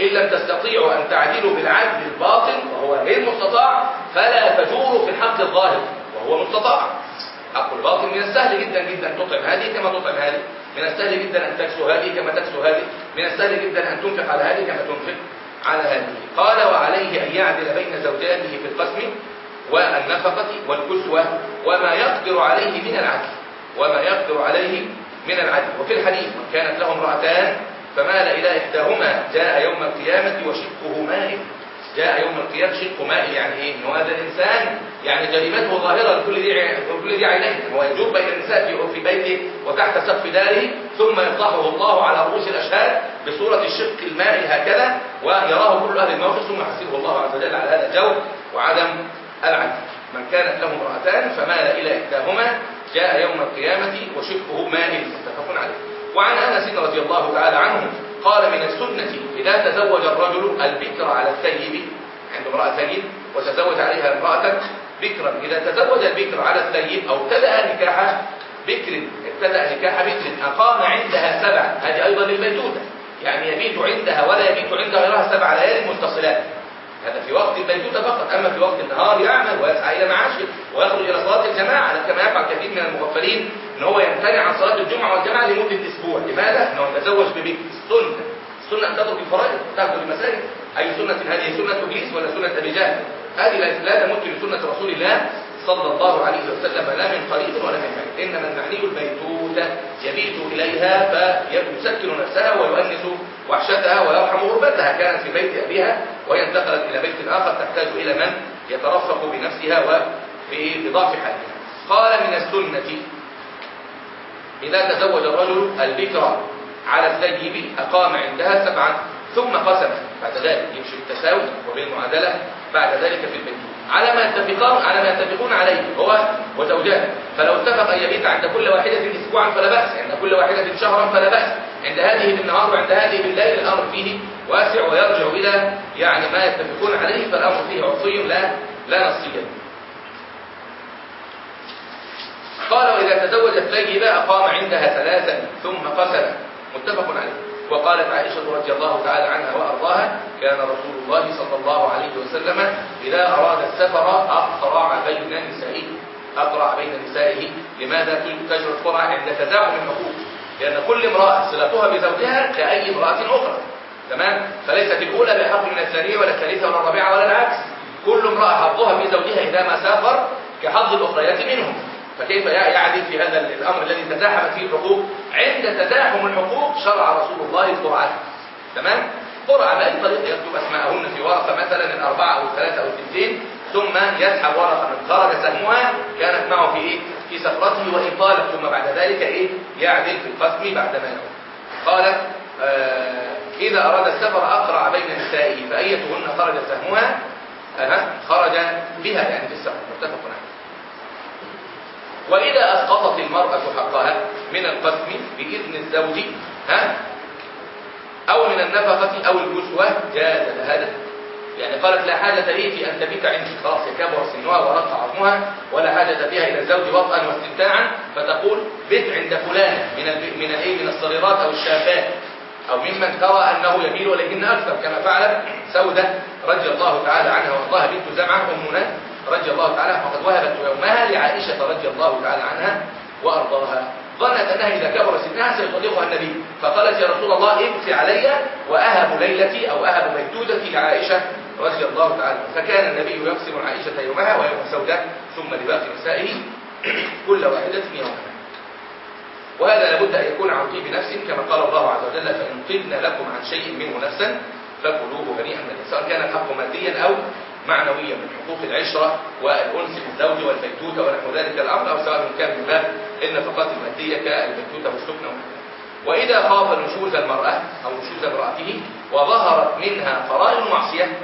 إن لم تستطيعوا أن تعدلوا بالعدل الباطن وهو غير مستطاع فلا تجوروا في الحق الظاهر وهو مستطاع. حق الباطن من السهل جدا جدا. تطعم هذه كما تطعم هذه. من السهل جدا أن تكسو هذه كما تكسو هذه. من السهل جدا أن تنفق على هذه كما تنفق على هذه. قال وعليه أن يعدل بين زوجاته في القسم والنفقة والكسوة وما يقدر عليه من العدل. وما يقدر عليه من العدل. وفي الحديث كانت له امرأتان فمال إلى إحداهما جاء يوم القيامة وشقه مائل جاء يوم القيامة شق مائل يعني إيه؟ إن هذا الإنسان يعني جريمته ظاهرة لكل ذي لكل ذي عينين. هو يجور بين النساء في بيته وتحت سقف داره ثم يفضحه الله على رؤوس الأشهاد بصورة الشق المائل هكذا ويراه كل أهل الموقف ثم يحاسبه الله عز وجل على هذا الجو وعدم العدل. من كانت له امرأتان فمال إلى إحداهما جاء يوم القيامة وشقه مائل. متفق عليه. وعن أنس رضي الله تعالى عنه قال من السنة إذا تزوج الرجل البكر على الثيب عنده امرأة ثيب وتزوج عليها امرأة بكرا. إذا تزوج البكر على الثيب أو ابتدأ نكاح بكر ابتدأ نكاح بكر أقام عندها سبع. هذه أيضا للبيتوتة يعني يبيت عندها ولا يبيت عندها غيرها سبع ليال متصلات. هذا في وقت البيتوتة فقط. أما في وقت النهار يعمل ويسعى إلى معاشه ويخرج إلى صلاة الجماعة. كما يفعل كثير من المغفلين ان هو يمتنع عن صلاة الجمعة والجماعة لمدة أسبوع. لماذا؟ إنه يتزوج ببكر السنة السنة أن تترك الفرائض تأخذ المساجد. أي سنة هذه؟ سنة إبليس ولا سنة أبي جهل؟ هذه لا تمت لسنه رسول الله صلى الله عليه وسلم لا من قريب ولا من بعيد. إنما المعني البيتوته يبيت إليها فيسكن نفسها ويؤنس وحشتها ويرحم غربتها. كانت في بيت أبيها وهي انتقلت إلى بيت آخر تحتاج إلى من يترفق بنفسها وبضعف حالها. قال من السنة إذا تزوج الرجل البكرة على الثيب أقام عندها سبعا ثم قسم. بعد ذلك يمشي بالتساوي وبالمعادلة بعد ذلك في البيت. على ما يتفقون على ما يتفقون عليه هو وزوجاته فلو اتفق ان يبيت عند كل واحدة اسبوعا فلا بأس. عند كل واحدة شهرا فلا بأس. عند هذه بالنهار وعند هذه بالليل الأمر فيه واسع ويرجع إلى يعني ما يتفقون عليه فالأمر فيه عرفي لا لا نصي قال وإذا تزوجت ثيبة أقام عندها ثلاثا ثم قسم متفق عليه. وقالت عائشة رضي الله تعالى عنها وأرضاها كان رسول الله صلى الله عليه وسلم إذا أراد السفر أقرع بين نسائه أقرع بين نسائه. لماذا؟ تجرى القرعة عند تزاحم الحقوق. لأن كل امرأة صلتها بزوجها كأي امرأة أخرى. تمام؟ فليست الأولى بحق من الثانية ولا الثالثة ولا الرابعة ولا العكس. كل امرأة حظها في زوجها إذا ما سافر كحظ الأخريات منهم. فكيف يعدل في هذا الأمر الذي تزاحمت فيه الحقوق؟ عند تزاحم الحقوق شرع رسول الله القرآن. تمام؟ قرعة بأي طريقة يكتب أسماءهن في ورقة مثلا الأربعة أو الثلاثة أو الثنتين ثم يسحب ورقة من خرج سهمها كانت معه في إيه؟ في سفرته وإن طالت ثم بعد ذلك إيه؟ يعدل في القسم بعد ما يعود قالت آه إذا أراد السفر أقرع بين نسائه فأيتهن خرج سهمها؟ أه خرج بها يعني في السفر. متفق عليه. وإذا أسقطت المرأة حقها من القسم بإذن الزوج ها أو من النفقة أو الكسوة جاز لها يعني قالت لا حاجة لي في أن تبيت عندي خلاص كبر سنها ورق عظمها ولا حاجة فيها إلى الزوج وطئا واستمتاعا فتقول بت عند فلان من من الايه من الصغيرات أو الشابات. أو ممن ترى أنه يميل إليهن أكثر كما فعلت سودة رضي الله تعالى عنها وأرضاها بنت زمعة أمنا رضي الله تعالى فقد وهبت يومها لعائشة رضي الله تعالى عنها وأرضاها. ظنت أنها إذا كبر سنها سيطلقها النبي. فقالت يا رسول الله ابت علي وأهب ليلتي أو أهب بيتوتتي لعائشة رضي الله تعالى فكان النبي يقسم عائشة يومها ويوم سودة ثم لباقي نسائه كل واحدة يومها. وهذا لابد أن يكون عن طيب نفس كما قال الله عز وجل فإن طبن لكم عن شيء منه نفسا فكلوه هنيئا مريئا سواء كان الحق ماديا أو معنويا من حقوق العشرة والأنس بالزوج والبيتوتة ونحو ذلك الأمر أو سواء كان من باب النفقات المادية كالبيتوتة والسكنة. وإذا خاف نشوز المرأة أو نشوز امرأته وظهرت منها قرائن معصية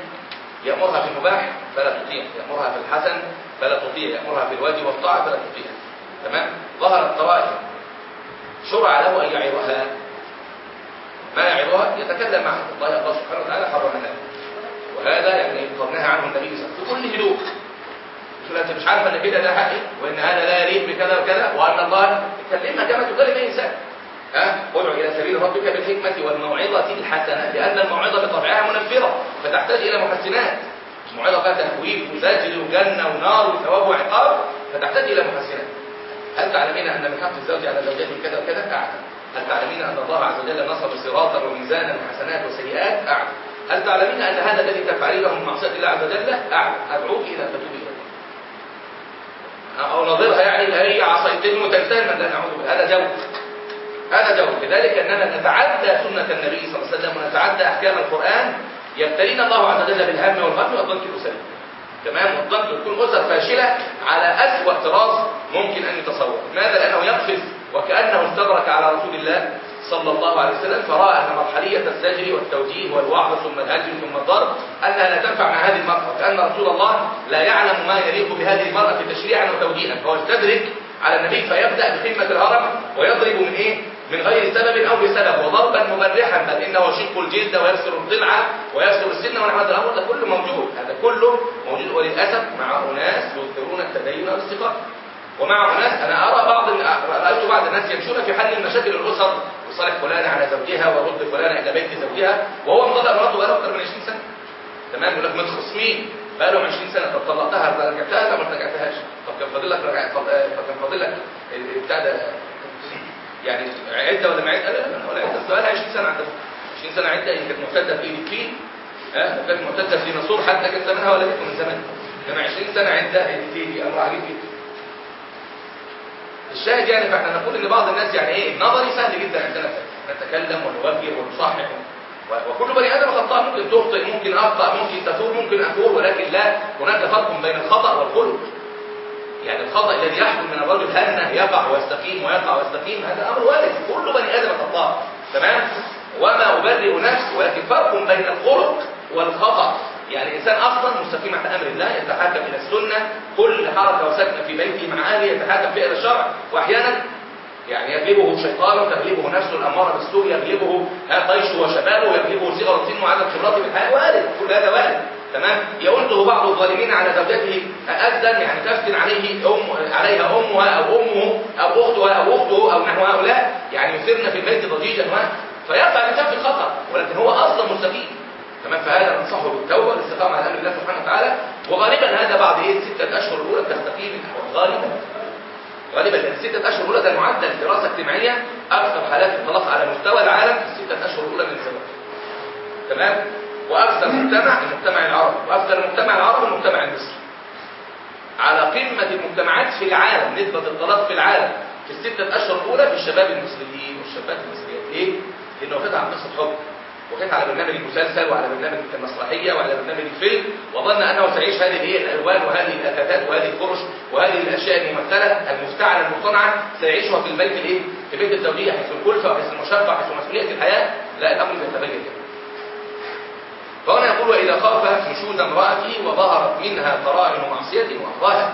يأمرها في المباح فلا تطيع يأمرها في الحسن فلا تطيع يأمرها في الواجب والطاعة فلا تطيع. تمام؟ ظهرت قرائن شرع له أن يعظها. ما يعظها؟ يتكلم معها الله الله سبحانه وتعالى حرمها وهذا يعني قد نهى عنه النبي صلى الله عليه وسلم. بكل هدوء. تقول أنت مش عارف أن كده ده حقي وإن هذا لا يليق بكذا وكذا وأن الله تكلمها كما تكلم اي انسان ها؟ ادعو إلى سبيل ربك بالحكمة والموعظة الحسنة لأن الموعظة بطبعها منفرة فتحتاج إلى محسنات. الموعظة فيها تخويف وزجر وجنة ونار وثواب وعقاب فتحتاج إلى محسنات. هل تعلمين أن من حق الزوج على زوجته كذا وكذا؟ أعلم. هل تعلمين أن الله عز وجل نصب صراطا وميزانا وحسنات وسيئات؟ أعلم. هل تعلمين أن هذا الذي تفعلينه من معصيه الله عز وجل؟ أعلم. أدعوك إلى أن تتوبي إليه. أو نظيرها يعني هي عصيتني وتنتهي من لا نعوذ بالله. هذا جو هذا جو لذلك اننا نتعدى سنة النبي صلى الله عليه وسلم ونتعدى أحكام القرآن يبتلينا الله عز وجل بالهم والغم والضنك الاسري تمام؟ والضنك تكون اسر فاشلة على أسوأ طراز ممكن أن يتصور. لماذا لأنه يقفز وكأنه استدرك على رسول الله صلى الله عليه وسلم فرأى أن مرحلية الزجر والتوجيه والوعظ ثم الهجر ثم الضرب أنها لا تنفع مع هذه المرأة وكان رسول الله لا يعلم ما يليق بهذه المرأة تشريعا وتوجيها فهو يستدرك على النبي فيبدأ بقمه الهرم ويضرب من إيه؟ من غير سبب أو بسبب وضربا مبرحا بل إنه يشق الجلد ويكسر الضلع ويكسر السن ونحو هذا الامر ده كله موجود هذا كله موجود وللأسف مع أناس يظهرون التدين والاستقامه ومع ناس أنا أرى بعض رايت بعض الناس يمشون في حل المشاكل الاسر وصالح فلانه على زوجها ورد فلانه إلى بيت زوجها وهو مطلق مراته بقاله أكثر من 20 سنة. تمام؟ يقول لك متخصمين بقالهم 20 سنة. طب طلقتها رجعتها لا ما رجعتهاش. طب كان فاضل لك رجع كان فاضل لك بتاع ده يعني عدة ولا ما عدة؟ لا لا ولا عدة. السؤال 20 سنة عندها 20 سنة عدة هي كانت معتدة في إيدك فيه ها؟ لو كانت معتدة في نصور حتى كان زمانها ولا من زمان انما 20 سنة عدة هي دي أمر عجيب جدا الشاهد يعني فاحنا نقول إن بعض الناس يعني إيه النظري سهل جدا عندنا نتكلم ونوجه ونصحح وكل بني آدم خطاء. ممكن تخطئ ممكن أخطأ ممكن تثور ممكن أثور ولكن لا هناك فرق بين الخطأ والخلق. يعني الخطأ الذي يحصل من الرجل هنه يقع ويستقيم ويقع ويستقيم؟ هذا أمر وارد. كل بني آدم خطاء. تمام؟ وما أبرئ نفسي ولكن فرق بين الخلق والخطأ. يعني الانسان أصلا مستقيم على أمر الله يتحاكم إلى السنة كل حركة وسكنه في بيته مع اهله يتحاكم فيها إلى الشرع. واحيانا يعني يغلبه شيطانه تغلبه نفسه الأمارة بالسوء يغلبه طيشه وشبابه يغلبه صغر السن وعدم خبرته في الحياة. وارد كل هذا وارد تمام؟ يؤنته بعض الظالمين على زوجته اذن يعني تفتن عليه أم عليها أمها أو أمه أو اختها أو أخته أو نحو هؤلاء. يعني يثرن في البيت ضجيجا فيقع الانسان في الخطأ. ولكن هو أصلا مستقيم. تمام؟ فهذا ننصحه بالتوبة والاستقامة على أمر الله سبحانه وتعالى. وغالبا هذا بعد إيه؟ الستة أشهر الأولى تستقيم الاحوال غالبا. غالبا لأن الستة أشهر الأولى ده معدل دراسه اجتماعيه أكثر حالات الطلاق على مستوى العالم في الستة أشهر الأولى من الزواج تمام؟ وأكثر مجتمع المجتمع العربي. وأكثر المجتمع العربي المجتمع المصري على قمة المجتمعات في العالم نسبة الطلاق في العالم في الستة أشهر الأولى في الشباب المصريين والشابات المصريات ليه؟ لأنه واخدها عن قصه حب وكانت على برنامج المسلسل وعلى برنامج المسرحية وعلى برنامج الفيلم وظن أنه سيعيش هذه الألوان وهذه الأثاثات وهذه الفرش وهذه الأشياء الممثلة المفتعله المصنعة سيعيشها في البيت الإيه؟ في بيت الزوجية حيث الكلفة وحيث المشقة وحيث مسؤولية الحياة لا الأمر يتبين فهنا يقول وإذا خاف نشوز امراته وظهرت منها قرائن معصية واخراها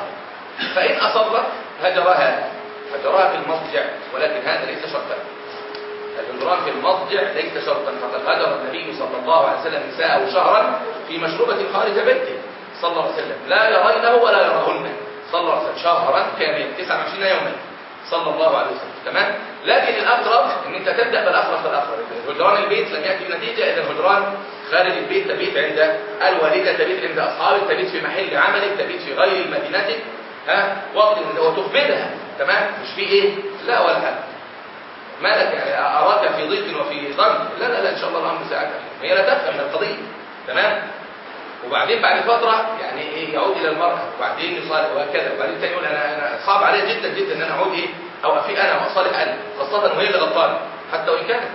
فإن اصرت هجرها هجرها في المضجع ولكن هذا ليس شرطا في المضجع ليس شرطا. فقد هجر النبي صلى الله عليه وسلم نساءه شهرا في مشروبة خارج بيته. صلى الله عليه وسلم. لا يرينه ولا يرهن. صلى الله عليه وسلم. شهرا كاملا 29 يوما. صلى الله عليه وسلم. تمام؟ لكن الأقرب إن أنت تبدأ بالأقرب فالاقرب هجران البيت لم يأتي بنتيجة إذا الهجران خارج البيت تبيت عند الوالده تبيت عند أصحابك تبيت في محل عملك تبيت في غير مدينتك. ها؟ وتخبرها. تمام؟ مش في إيه؟ لا ولا حاجة مالك اراك في ضيق وفي ضنك لا لا لا إن شاء الله الأمر ساعتها هي لا تفهم من القضية. تمام؟ وبعدين بعد فترة يعني إيه يعود إلى المرأة. وبعدين يصالح وهكذا. وبعدين تاني يقول أنا أنا صعب عليا جدا جدا إن أنا أعود إيه أو في أنا وأصالح أنا خاصة وهي اللي غلطانة. حتى وإن كانت.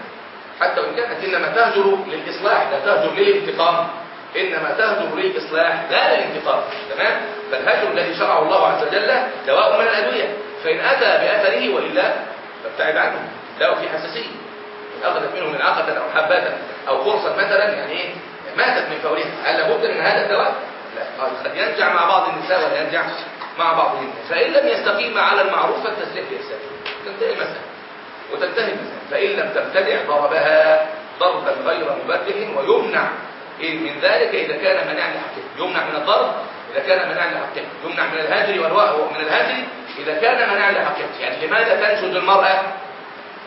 حتى وإن كانت. إنما تهجر للإصلاح لا تهجر للانتقام. إنما تهجر للإصلاح لا للانتقام. تمام؟ فالهجر الذي شرعه الله عز وجل دواء من الأدوية. فإن أتى بأثره وإلا فابتعد عنه. لا في حساسية. أخذت منه ملعقة أو حبة أو قرصا مثلا يعني إيه؟ ماتت من فورها. هل لابد من هذا الدواء؟ لا. قد ينجع مع بعض النساء ولا ينجع مع بعض النساء؟ فإن لم يستقيم على المعروف فالتسليح يستقيم تنتهي المسألة. وتنتهي المسألة. فإن لم تبتدع ضربها ضربا غير مبرح ويمنع من ذلك إذا كان منع لحقه. يمنع من الضرب إذا كان منع لحقه. يمنع من الهجر والوقت من الهجر إذا كان منع لحقه. يعني لماذا تنشد المرأة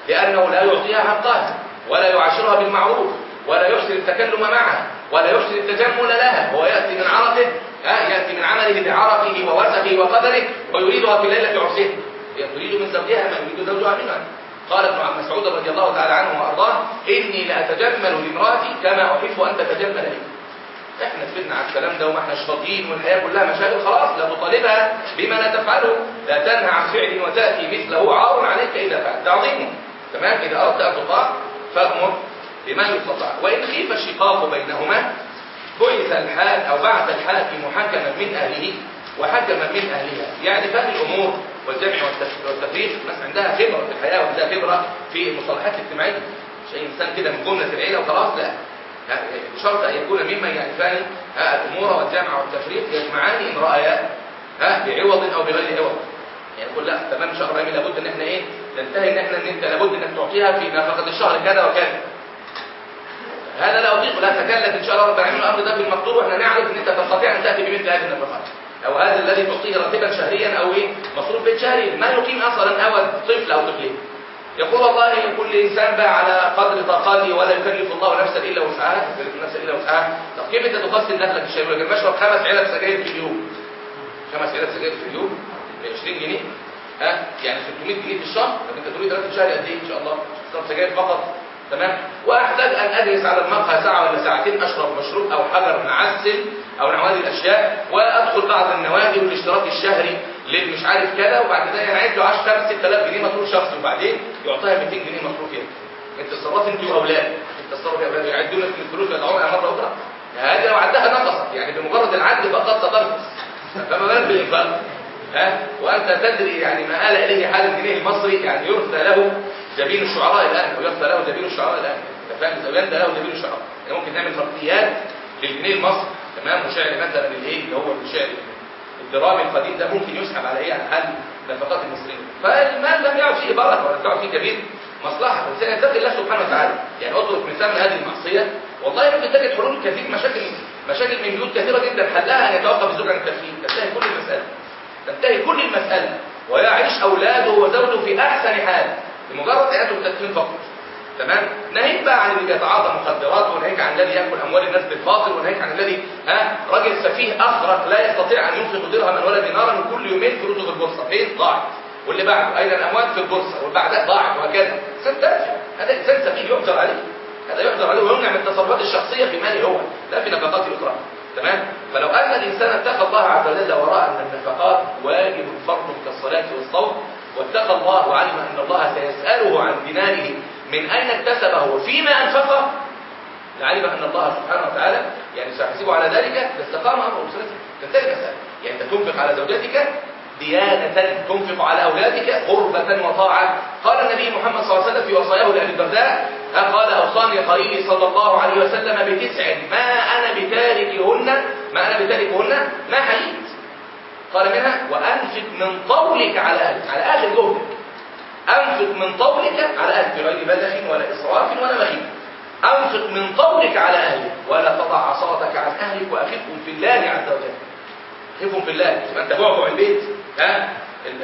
لأنه لا يعطيها حقها ولا يعاشرها بالمعروف ولا يحسن التكلم معها ولا يحسن التجمل لها. هو يأتي من عرقه يأتي من عمله بعرقه ووسخه وقدره ويريدها في ليلة عرسه. تريد من زوجها ما يريد زوجها منها. قال ابن عم مسعود رضي الله تعالى عنه وأرضاه إني لاتجمل لامرأتي كما أحب أن تتجمل لي. إحنا كبرنا على الكلام ده وما احناش فاضيين والحياة كلها مشاغل خلاص لا تطالبها بما لا تفعله. لا تنهى عن فعل وتأتي مثله عار عليك إذا فعلت. تعظيمه. تمام؟ إذا أردت أن تطاع فأمر بما يستطاع وإن خيف الشقاق بينهما بعث الحال أو بعث الحاكم حكما من أهله وحكما من أهلها. يعني فهم الأمور والجمع والتفريق الناس عندها خبرة في الحياة وعندها خبرة في المصطلحات الاجتماعية. مش أي إنسان كده من جملة العيلة وخلاص لا. بشرط أن يكون ممن يعرفان الأمور والجمع والتفريق يجمعان إن رأيا بعوض أو بغير عوض. يعني يقول لا تمام شهر رامي لابد إن إحنا إيه ننتهي إن إحنا إن أنت لابد إنك تعطيها في نفقه الشهر كذا وكذا. هذا لا أطيق لا تكلف إن شاء الله رب العالمين. الأمر ده بالمقدور وإحنا نعرف إن أنت تستطيع أن تأتي بمثل هذه النفقات. أو هذا الذي تعطيه راتبا شهريا أو إيه؟ مصروف بيت شهري. ما يقيم أصلا أول طفل أو طفلين. يقول والله كل إنسان بقى على قدر طاقته ولا يكلف الله نفسا إلا وسعها. يكلف نفسا إلا وسعها. طب كيف أنت تقسم دخلك الشهري؟ لكن بشرب خمس علب سجاير في اليوم. خمس علب سجاير في اليوم. ب 20 جنيه. ها؟ يعني 600 جنيه في الشهر طب أنت تريد راتب شهري قد إيه إن شاء الله تشرب سجاير فقط. تمام؟ وأحتاج أن أجلس على المقهى ساعة ولا ساعتين أشرب مشروب أو حجر معسل أو نوع هذه الأشياء وأدخل بعض النوادي والاشتراك الشهري للمش عارف كذا وبعد كده يعني عايز له 10 5 6000 جنيه مصروف شخصي وبعدين يعطيها 200 جنيه مصروف يعني أنت تصرف انت واولاد أنت تصرف يا أولاد يعدوا لك الفلوس ويدعوها مرة أخرى. هذه لو عدها نقصت يعني بمجرد العد فقط تنقص فما بالك بالانفاق ها؟ وأنت تدري يعني ما آل إليه حال الجنيه المصري يعني يرثى له جبين الشعراء الآن أو يرثى له جبين الشعراء الآن. فاهم؟ يندى له جبين الشعراء. يعني ممكن نعمل مرثيات للجنيه المصري. تمام؟ وشعر مثلا الايه اللي هو الشعر الدرامي القديم ده ممكن يسحب على إيه؟ على حل نفقات المصريين. فالمال لم يعد فيه بركه ولا يعد فيه كبير مصلحة. الانسان يتقي الله سبحانه وتعالى. يعني اترك مثال من هذه المعصية. والله ممكن تجد حلول كثير مشاكل مشاكل من بيوت كثيرة جدا حلها أن يتوقف الزوج عن التدخين تنتهي كل المسألة. تنتهي كل المسألة. ويعيش أولاده وزوجه في أحسن حال. بمجرد اعاده التدخين فقط. تمام؟ ناهيك بقى عن اللي بيتعاطى مخدرات وناهيك عن الذي يأكل أموال الناس بالباطل وناهيك عن الذي ها راجل سفيه أخرق لا يستطيع أن ينفق درهما ولا دينارا وكل يومين فلوسه في البورصة. فين؟ ضاعت. واللي بعده؟ أين الأموال في البورصة؟ واللي بعدها ضاعت. وهكذا. انسان تافه هذا إنسان سفيه يحجر عليه. هذا يحجر عليه ويمنع من التصرفات الشخصية في ماله هو لا في نفقات الأخرى. تمام؟ فلو أن الإنسان اتقى الله عز وجل وراى أن النفقات واجب فرض كالصلاة والصوم واتقى الله وعلم أن الله سيسأله عن ديناره من أين اكتسبه وفيما أنفقه لعلم أن الله سبحانه وتعالى يعني سيحاسبه على ذلك لاستقام أمر اسرته تنتهي المساله يعني انت تنفق على زوجتك ديانة تنفق على أولادك قربة وطاعة. قال النبي محمد صلى الله عليه وسلم في وصاياه لأبي الدرداء قال أوصاني خليلي صلى الله عليه وسلم بتسع ما أنا بتاركهن ما أنا بتاركهن ما حييت. قال منها وأنفق من طولك على أهلك على أهل جهدك أنفق من طولك على أهلك بغير بذخ ولا إسراف ولا مخيف أنفق من طولك على أهلك ولا تضع عصاتك عن أهلك وأخفهم في الله عز وجل. خفهم في الله تبقى أنت بعبع البيت؟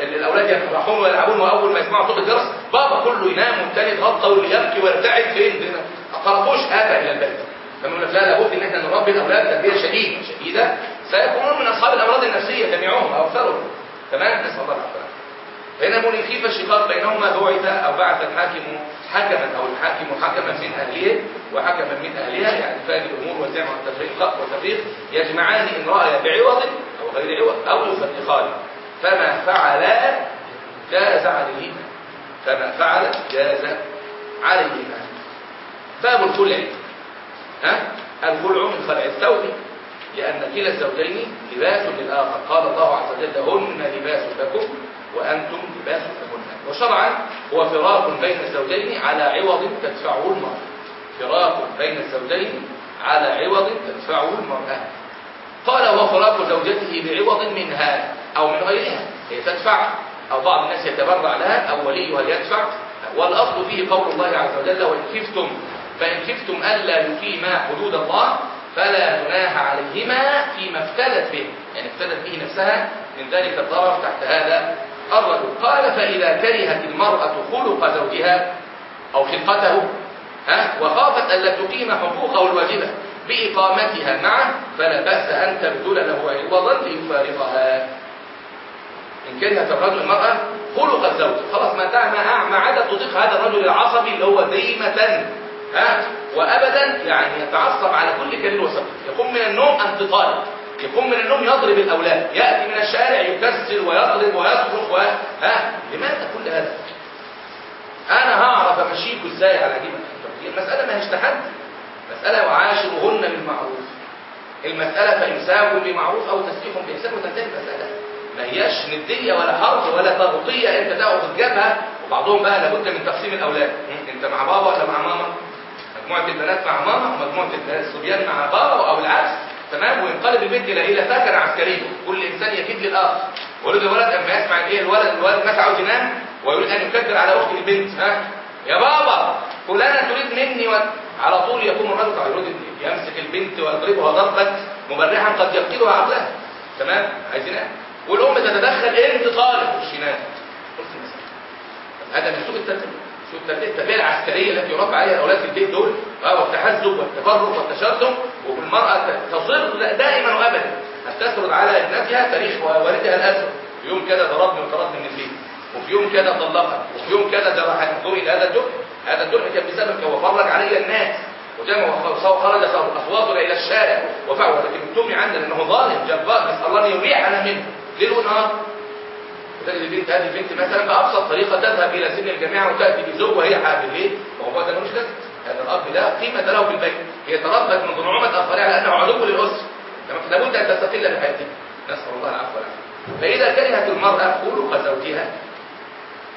الأولاد يفرحون ويلعبون وأول ما يسمعوا صوت الجرس بابا كله ينام والتاني يتغطى واللي يبكي ويرتعد فين؟ ما خرجوش ابا إلى البيت فمن لا لابد إن إحنا نربي الأولاد تربية شديدة شديدة. سيكونون من أصحاب الأمراض النفسية جميعهم أو أكثرهم. تمام؟ نسأل الله العافية. من يخيف الشقاق بينهما بعث أو بعث الحاكم حكما أو الحاكم حكما من أهله وحكما من أهلها يعني فاهم الأمور والجمع والتفريق والتفريق يجمعان إن رأي بعوض أو غير عوض أو يفرقان. فما فعل جاز عليهما فما فعل جاز عليهما باب الخلع. ها؟ الخلع من خلع الثوب لأن كلا الزوجين لباس للآخر. قال الله عز وجل هن لباس لكم وأنتم لباس لهن. وشرعا هو فراق بين الزوجين على عوض تدفعه المرأة. فراق بين الزوجين على عوض تدفعه المرأة. قال هو فراق زوجته بعوض منها. أو من غيرها هي تدفع أو بعض الناس يتبرع لها أو وليها يدفع. والأصل فيه قول الله عز وجل وإن خفتم فإن خفتم ألا يقيما حدود الله فلا جناح عليهما فيما افتدت به. يعني افتدت به نفسها من ذلك الضرر تحت هذا الرجل. قال فإذا كرهت المرأة خلق زوجها أو خلقته ها وخافت ألا تقيم حقوقه الواجبة بإقامتها معه فلا بأس أن تبذل له عوضا ليفارقها. إن كرهت الرجل المرأة خلق الزوج. خلاص ما ما عادت تطيق هذا الرجل العصبي اللي هو ديمة ها وأبدا يعني يتعصب على كل كبير وصغير يقوم من النوم أنت طالب. يقوم من النوم يضرب الأولاد. يأتي من الشارع يكسر ويضرب ويصرخ و... ها لماذا كل هذا؟ أنا هعرف أمشيكوا إزاي على دي المسألة؟ ما هيش تحدي. مسألة وعاشرهن بالمعروف. المسألة فإمساك بمعروف أو تسريح بإحسان وتنتهي المسألة. ما هياش ندية ولا حرب ولا تغطية. أنت تاخذ الجبهة وبعضهم بقى لابد من تقسيم الأولاد. أنت مع بابا ولا مع ماما؟ مجموعة البنات مع ماما ومجموعة الصبيان مع بابا أو العكس. تمام؟ وينقلب البنت إلى إلى ثكنه عسكرية. كل إنسان يكيد للآخر. ولد الولد أما يسمع إيه؟ الولد الولد مثلا عاوز ينام ويريد أن يكدر على اخته البنت. ها؟ يا بابا فلانة تريد مني و... على طول يكون الرجل يريد يمسك البنت ويضربها ضربا مبرحا قد يقتلها عقلها. تمام؟ عايز ينام. والأم تتدخل أنت طالب. ينام هذا من سوء التربية. شو التربية. التربية العسكرية التي يربى عليها الأولاد في البيت دول آه والتحزب والتفرق والتشرذم والمرأة تصر دائما وابدا. ان تسرد على ابنتها؟ تاريخ والدها الأسود. في يوم كذا ضربني وطردني من البيت. وفي يوم كذا طلقها. وفي يوم كذا جرحني انظري هذا الجرح هذا الجرح كان بسبب هو فرج علي الناس. وجمع خرج اصواتنا إلى الشارع. وفعل ولكن ابتمي عندنا. إنه ظالم جبار. نسأل الله أن يريحنا منه. ليل ونهار تجد البنت هذه البنت مثلا بأبسط طريقة تذهب إلى سن الجامعة وتأتي بزوج وهي حامل. ليه؟ ما هو ده ملوش لازمه هذا الأب لا قيمة له في البيت. هي تربت من ظنومه اخرين على أنه عدو للأسرة. لابد أن تستقل بحياتها نسأل الله العفو والعافية. فإذا كرهت المرأة خلق زوجها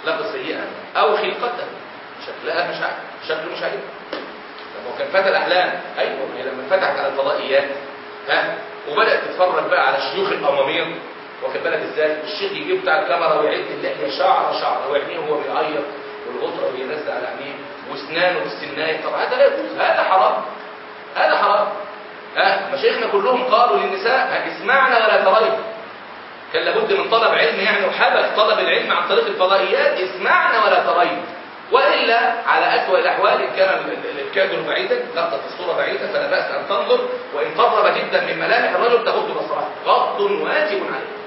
لفظ سيئة أو خلقته شكلها مش عارف شكله مش عارف طب كان فتى الأحلام أيوه هي لما فتحت على الفضائيات ها وبدأت تتفرج بقى على شيوخ الامامير واخد بالك إزاي؟ الشيخ يجيب بتاع الكاميرا ويعد اللحيه شعره شعره وعينيه وهو بيعيط والغطرة وهي نازله على عينيه واسنانه والسنايه طب هذا لا يجوز هذا حرام هذا حرام. ها؟ مشايخنا كلهم قالوا للنساء اسمعنا ولا ترين. كان لابد من طلب علم يعني وحبك طلب العلم عن طريق الفضائيات اسمعنا ولا ترين. وإلا على اسوء الأحوال إن كان الكادر بعيدا لقطه الصورة بعيدة فلا بأس أن تنظر. وإن قرب جدا من ملامح الرجل تغض بصرها غض واجب عليه.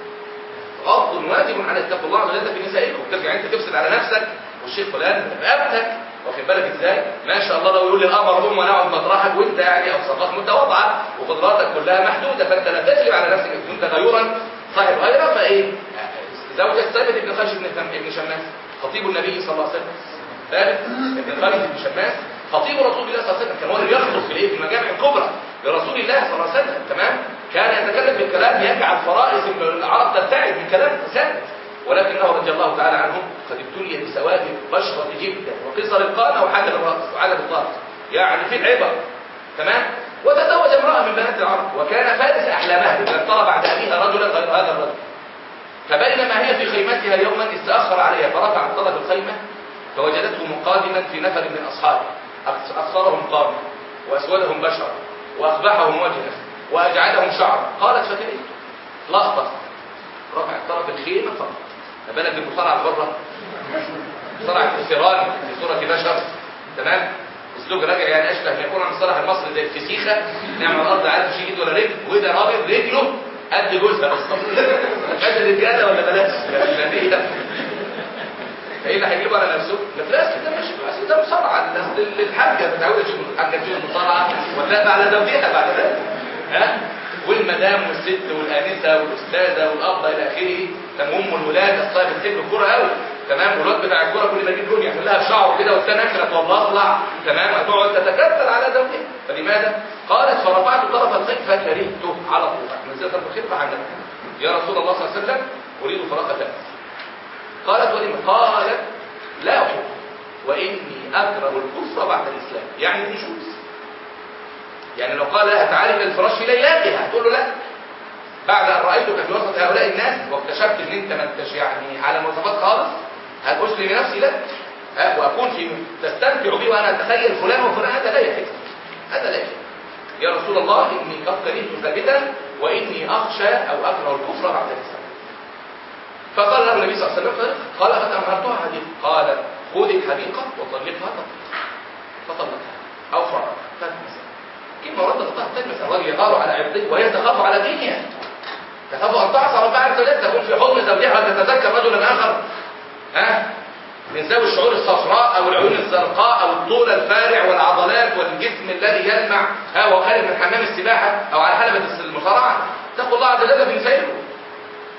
غض واجب على اتقوا الله عز وجل في نسائكم ترجع انت تفسد على نفسك. والشيخ فلان رقبتك واخد بالك إزاي؟ ما شاء الله لو يقول لي الامر قوم ونقعد مطرحك وانت يعني اوساطك متواضعة وقدراتك كلها محدودة فانت لا تجلب على نفسك إن كنت غيورا صاحب غيره فإيه؟ زوجة ثابت بن خالد بن ابن شماس خطيب النبي صلى الله عليه وسلم. ثابت بن خالد بن شماس. خطيب رسول الله صلى الله عليه وسلم. كان هو اللي بيخطب في الايه في المجامع الكبرى لرسول الله صلى الله عليه وسلم. تمام؟ كان يتكلم بالكلام يجعل فرائض العرب تبتعد من كلام ثابت ولكنه رضي الله تعالى عنه قد ابتلي بسواد البشرة جدا وقصر القامة وحجر الرأس وعدم الضغط يعني في العبر. تمام؟ وتزوج امرأة من بنات العرب وكان فارس أحلامها لأن ترى بعد أبيها رجلا غير هذا الرجل. فبينما هي في خيمتها يوما استأخر عليها فرفع طرف الخيمة فوجدته مقادما في نفر من أصحابه. أقصرهم قامة وأسودهم بشرا وأقبحهم وجها. وأجعلهم شعرا قالت فكرهت لخبط رفع طرف الخيمة فقط. ما بالك بالمصارعة بره؟ مصارعة الثيران في صورة بشر. تمام؟ الزوج راجع يعني أشبه ما يكون عن الصلاح المصري زي الفسيخة. نعم الأرض عارف شيء ولا رجل؟ وده راجل رجله قد جوزها بالظبط قد الرجاله ولا بلاش؟ فايه اللي هيجيبه على نفسه؟ لا ده مش بس ده مصارعة. الحاجة متعوده تشوف الحاجة تشوف المصارعه وتابع على زوجها بعد ذلك ها؟ والمدام والست والآنسة والأستاذة والأب إلى آخره. تمام. أم الولاد أصلا بتحب الكورة قوي تمام. والواد بتاع الكورة كل ما يجيب جون يعمل لها بشعره كده والثاني اكرت والله أطلع. تمام. هتقعد تتكتل على زوجها. فلماذا؟ قالت فرفعت طرف الخيط فكرهته على طول نزلت طرف الخيط فعندنا يا رسول الله صلى الله عليه وسلم أريد فراقه قالت ولم؟ قالت لا احب وإني أكره الكفر بعد الإسلام يعني النشوز يعني لو قال لها تعالي إلى الفراش في ليلاتها هتقول له لا. بعد أن رأيتك في وسط هؤلاء الناس واكتشفت إن أنت ما أنتش يعني على مواصفات خالص هتسلم نفسي لك وأكون في تستمتع بي وأنا أتخيل فلان وفلان هذا لا يحل هذا لا يحل يا رسول الله إني قد كرهت ثابتا وإني أخشى أو أكره الكفر بعد الإسلام. فقال له النبي صلى الله عليه وسلم قال قد أمرتها حديث. قال خذ الحديقة وطلقها فطلقها. أو فرق فاتمسك كلمه ورد الله تلمس الرجل يغار على عرضه وهي تخاف على دينها. تخاف ان تعصى ربها عز وجل تكون في حضن زوجها وتتذكر رجلا آخر. ها؟ من ذوي الشعور الصفراء أو العيون الزرقاء أو الطول الفارع والعضلات والجسم الذي يلمع. ها وخارج من حمام السباحة أو على حلبة المصارعة. اتقوا الله عز وجل في نسائكم.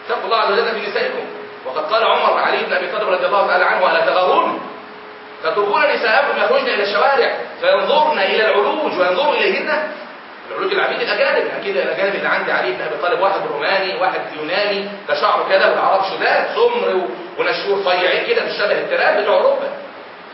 اتقوا الله عز وجل في نسائكم. وقد قال عمر علي بن أبي طالب رضي الله تعالى عنه ألا تغارون؟ تتركون نساءكم يخرجن إلى الشوارع فينظرن إلى العلوج وينظروا إليهن. العلوج العبيد الاجانب أكيد الاجانب اللي عندي علي بن ابي طالب واحد روماني واحد يوناني ده شعره كده والعرب شداد سمر ونشور فيعين كده مش شبه التراب بتوع أوروبا.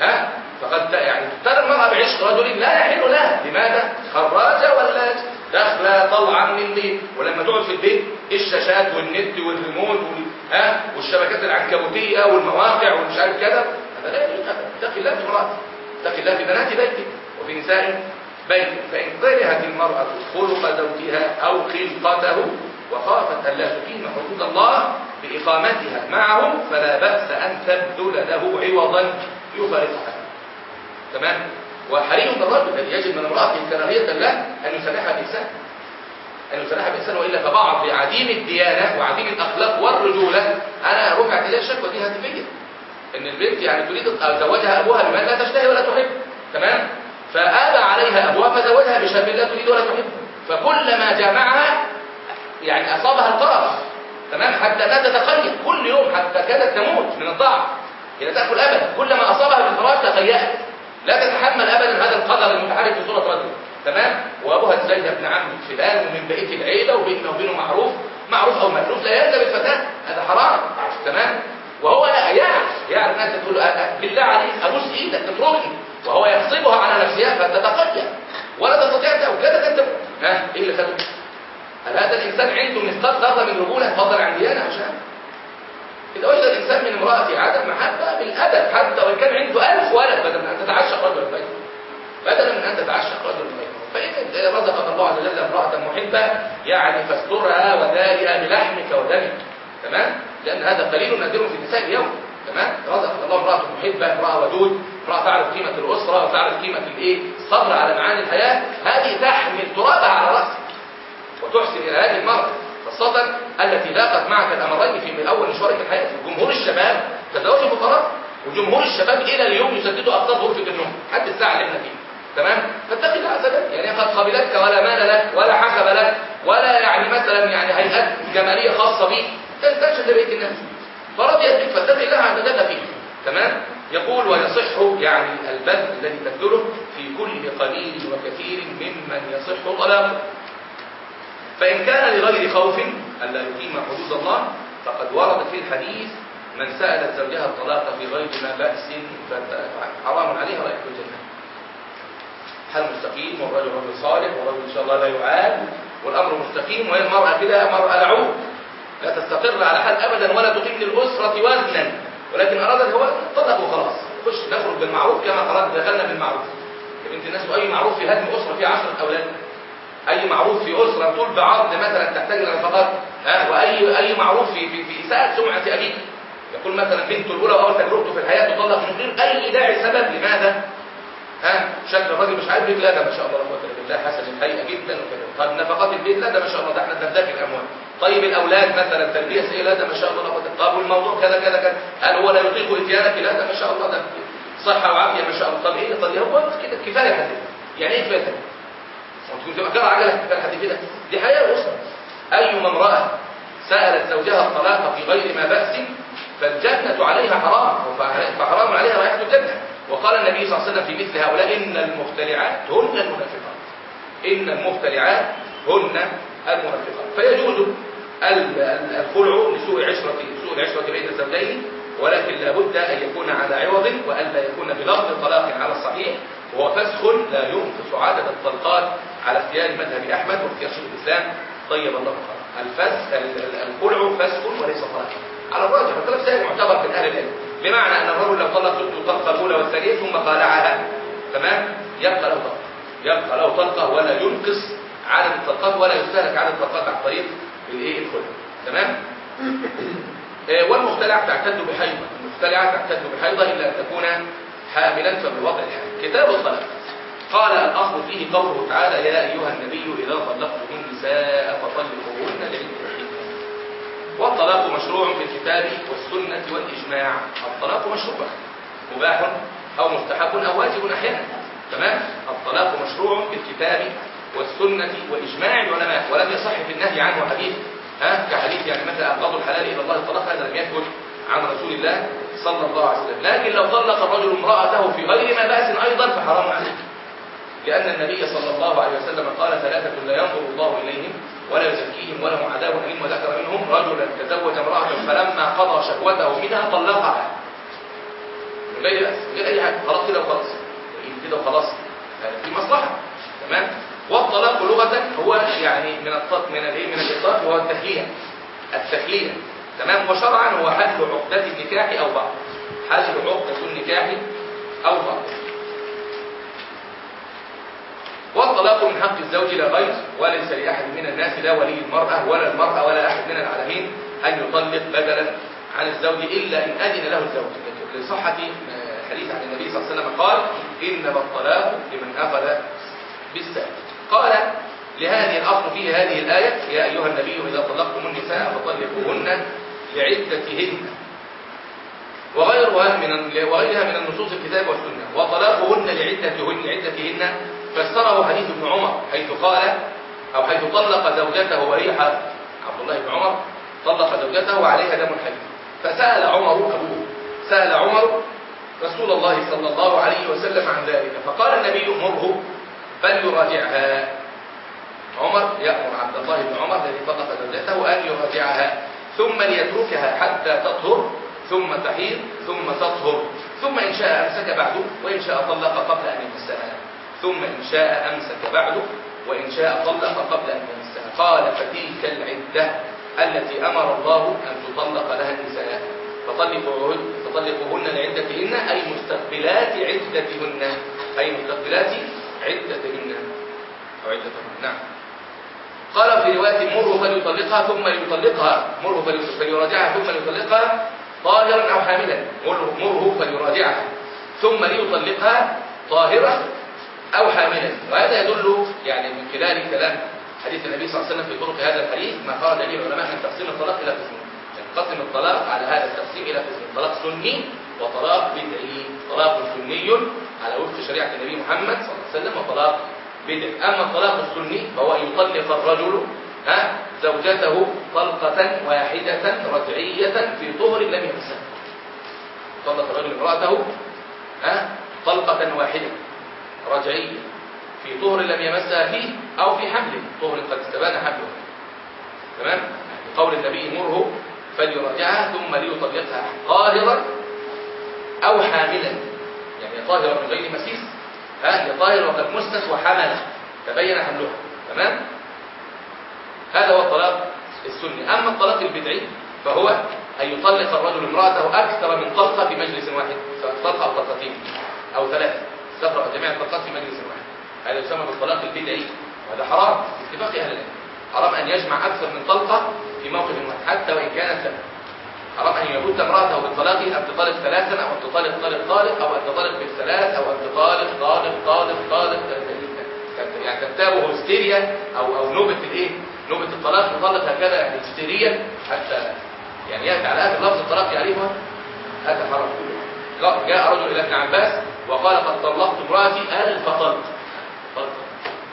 ها؟ فقد يعني ترى المرأة بعشق رجل لا يحل لها. لماذا؟ خراجة ولا داخلة طالعة من البيت ولما تقعد في البيت الشاشات والنت والريموت وال... ها؟ والشبكات العنكبوتية والمواقع ومش عارف كذا هذا لا يجوز ابدا. اتقي الله في امرأتك اتقي الله في بنات بيتك وفي نساء بيتك فإن كرهت المرأة خلق زوجها أو خلقته وخافت أن لا تقيم حدود الله بإقامتها معه فلا بأس أن تبذل له عوضا يفارقها. تمام؟ وحري بالرجل الذي يجد من امرأته كراهية له أن يسامحها بإحسان أن يسامحها بإحسان وإلا فبعض عديم الديانة وعديم الأخلاق والرجولة. أنا رفعت إليه الشكوى دي هاتفية. إن البنت يعني تريد زوجها أبوها بما لا تشتهي ولا تحب تمام؟ فآبى عليها أبوها فزوجها بشاب لا تريد ولا تحب. فكلما جامعها يعني أصابها القرف تمام؟ حتى لا تتقيد كل يوم حتى كادت تموت من الضعف هي لا تأكل ابدا. كلما أصابها بالفراش تخيأت لا تتحمل ابدا هذا القدر المتحرك في صورة رجل تمام؟ وأبوها زيد بن عم فلان ومن بقيه العيله وبيننا وبينه معروف معروف أو مألوف لا يلزم الفتاه هذا حرام تمام؟ وهو يعرف يعرف انت تقول له بالله عليك أبوس إيدك تتركني. وهو يغصبها على نفسها فتتقيأ ولا تستطيع تأكلتك أنت ها إيه اللي خلق هل هذا الإنسان عنده مثقال ذره من رجوله؟ فضل عن ديانة؟ عشان إذا وجد الإنسان من امرأته عدم محبة بالأدب حتى وإن كان عنده ألف ولد بدل من أن تتعشق رجل البيت بدلا من أن تتعشق رجل البيت فإن رزقك الله عز وجل امرأة محبة يعني فاسترها ودارها بلحمك ودمك. تمام؟ لأن هذا قليل نادر في النساء اليوم. تمام؟ رزقك الله امرأة محبة امرأة ودود امرأة تعرف قيمة الأسرة وتعرف قيمة الإيه؟ الصبر على معاني الحياة. هذه تحمل ترابها على رأسك وتحسن إلى هذه المرأة خاصة التي لاقت معك الأمرين في أول مشوارك الحياة. جمهور الشباب تزوجوا بفراغ وجمهور الشباب إلى اليوم يسددوا أقساط غرفة النوم حتى الساعة اللي إحنا فيها. تمام؟ فاتقي الله عز وجل. يعني قد قبلتك ولا مال لك ولا حسب لك ولا يعني مثلا يعني هيئات جمالية خاصة بيك. تستنشد لبيت الناس. فرضيت بك فاتقي الله عز وجل فيه. تمام؟ يقول ويصح يعني البذل الذي تبذله في كل قليل وكثير ممن يصح طلاقه فإن كان لغير خوف ألا يقيم حدود الله فقد ورد في الحديث من سألت زوجها الطلاق في غير ما بأس حرام عليها رأيت الجنة. حال مستقيم؟ والرجل رجل صالح والرجل إن شاء الله لا يعاد. والأمر مستقيم وهي المرأة كده مرأة لعوب لا تستقر على حال ابدا ولا تقيم للأسرة وزنا. ولكن ارادت هو طلق وخلاص خش نخرج بالمعروف كما خرجنا دخلنا بالمعروف. يا بنت الناس أي معروف في هدم أسرة فيها 10 أولاد؟ أي معروف في أسرة طول بعرض مثلا تحتاج إلى نفقات ها؟ وأي أي معروف في في, في اساءه سمعة أبيك؟ يقول مثلا بنته الأولى واول تجربته في الحياة تطلق من غير أي داعي. سبب لماذا؟ ها؟ شكل الراجل مش عاجبك لا ده ما شاء الله لا قوه الا بالله حسن الهيئه جدا وكذا طب نفقات البيت؟ لا ده ما شاء الله ده إحنا بنبتكر الاموال طيب الأولاد مثلا تربية سيئة لا ده ما شاء الله قوه طب والموضوع كذا كذا كذا. هل هو لا يطيق إتيانك؟ لا ده ما شاء الله. ده صحة وعافية ما شاء الله. طب إيه طب هو؟ كده كفاية حد يعني كفاية وانت كنت مأجر عجلة كفاية حد كده دي حياة اسره أيما امرأة سألت زوجها الطلاق في غير ما بأس فالجنة عليها حرام. فحرام عليها رائحه الجنة. وقال النبي صلى الله عليه وسلم في مثل هؤلاء إن المختلعات هن المنافقات. إن المختلعات هن المنافقات. فيجوز الخلع لسوء عشرة سوء العشرة بين الزوجين ولكن لابد أن يكون على عوض وألا يكون بلفظ طلاق على الصحيح. وهو فسخ لا ينقص عدد الطلقات على اختيار مذهب أحمد واختيار شيخ الإسلام. طيب الله خيرا الفسخ الخلع فسخ وليس طلاق على الراجح الكلام سائل معتبر من أهل العلم. بمعنى أن الرجل لو طلق زوجته الطلقة الأولى والثانية ثم خالعها تمام؟ يبقى له طلقة. يبقى له طلقة ولا ينقص عدد الطلقات ولا يستهلك عدد الطلقات عن طريق الايه الخلع تمام؟ آه، والمختلعة تعتد بحيضة. المختلعة تعتد بحيضة إلا أن تكون حاملا فبالوضع الحامل كتاب الطلاق قال الأصل فيه قوله تعالى يا أيها النبي إذا طلقتم النساء فطلقوهن لعدتهن والطلاق مشروع في الكتاب والسنة والإجماع. الطلاق مشروع. مباح أو مستحب أو واجب أحيانا. تمام؟ الطلاق مشروع في الكتاب والسنة وإجماع العلماء ولم يصح في النهي عنه حديث ها كحديث يعني مثلا أبغض الحلال إلى الله الطلاق هذا لم يثبت عن رسول الله صلى الله عليه وسلم. لكن لو طلق الرجل امرأته في غير ما بأس أيضا فحرام عليه لأن النبي صلى الله عليه وسلم قال ثلاثة لا ينظر الله إليهم ولا يزكيهم ولهم عذاب أليم وذكر منهم رجلا تزوج امرأة فلما قضى شهوته منها طلقها. من غير بأس من غير أي حاجة. خلاص كده وخلاص. كده وخلاص. في مصلحة. تمام؟ والطلاق لغة هو يعني من الطلاق من الايه؟ من الإطلاق وهو التخلية التخلية تمام؟ وشرعا هو حل عقدة النكاح أو بعض. حل عقدة النكاح أو بعض. والطلاق من حق الزوج لا غير وليس لأحد من الناس لا ولي المرأة ولا المرأة ولا أحد من العالمين أن يطلق بدلا عن الزوج إلا إن أذن له الزوج. لصحة حديث عن النبي صلى الله عليه وسلم قال إنما الطلاق لمن أخذ بالسبب. قال لهذه الأصل فيه هذه الآية يا أيها النبي إذا طلقتم النساء فطلقوهن لعدتهن. وغيرها من وغيرها من النصوص الكتاب والسنة. وطلاقهن لعدتهن لعدتهن. فسره حديث ابن عمر حيث قال أو حيث طلق زوجته حائض عبد الله بن عمر طلق زوجته وعليها دم حي فسأل عمر أبوه سأل عمر رسول الله صلى الله عليه وسلم عن ذلك. فقال النبي مره فليراجعها. عمر يأمر عبد الله بن عمر الذي طلق زوجته أن يراجعها ثم ليتركها حتى تطهر ثم تحيض ثم تطهر ثم إن شاء أمسك بعده وإن شاء طلق قبل أن يمسها ثم إن شاء أمسك بعده وإن شاء طلق قبل أن يمسها. قال فتلك العدة التي أمر الله أن تطلق لها النساء. فطلقوهن فطلقوهن لعدتهن أي مستقبلات عدتهن أي مستقبلات عدتهن أو عدتهن نعم. قال في رواية مره فليطلقها ثم ليطلقها. مره فليراجعها ثم ليطلقها طاهرا أو حاملا. مره فليراجعها ثم ليطلقها طاهرة أو حاملا. وهذا يدل يعني من خلال كلام حديث النبي صلى الله عليه وسلم في طرق هذا الحديث ما خرج به العلماء من تقسيم الطلاق إلى قسمين. ينقسم الطلاق على هذا التقسيم إلى قسمين. طلاق سني وطلاق بدعي طلاق سني على وفق شريعة النبي محمد صلى الله عليه وسلم وطلاق بدعي. أما الطلاق السني فهو أن يطلق الرجل ها زوجته طلقة واحدة رجعية في طهر لم يمسها طلق الرجل امرأته ها طلقة واحدة رجعية في طهر لم يمسها فيه أو في حمل طهر قد استبان حمله تمام؟ قول النبي مره فليراجعها ثم ليطلقها طاهرا أو حاملا. يعني طاهرا من غير مسيس. ها هي طاهر وقد مست وحمل تبين حملها. تمام؟ هذا هو الطلاق السني. أما الطلاق البدعي فهو أن يطلق الرجل امرأته أكثر من طلقة في مجلس واحد. سواء طلقة أو طلقتين أو ثلاثة. تقرأ جميع الطلقات في مجلس واحد. هذا يسمى بالطلاق البدعي. وهذا حرام. باتفاق أهل العلم. حرام أن يجمع أكثر من طلقة في موقف واحد. حتى وإن كانت حرام أن يموت امرأته بالطلاق أن تطالق ثلاثا أو أن تطالق طالق طالق أو أن تطالق بالثلاث أو أن تطالق طالق طالق طالق. يعني تنتابه هستيريا أو أو نوبة الإيه؟ نوبة الطلاق يطلق هكذا يعني هستيريا حتى يعني يأتي على هذا اللفظ الطلاق يعرفها هذا حرام. جاء رجل إلى ابن عباس وقال قد طلقت امرأتي ألف طلق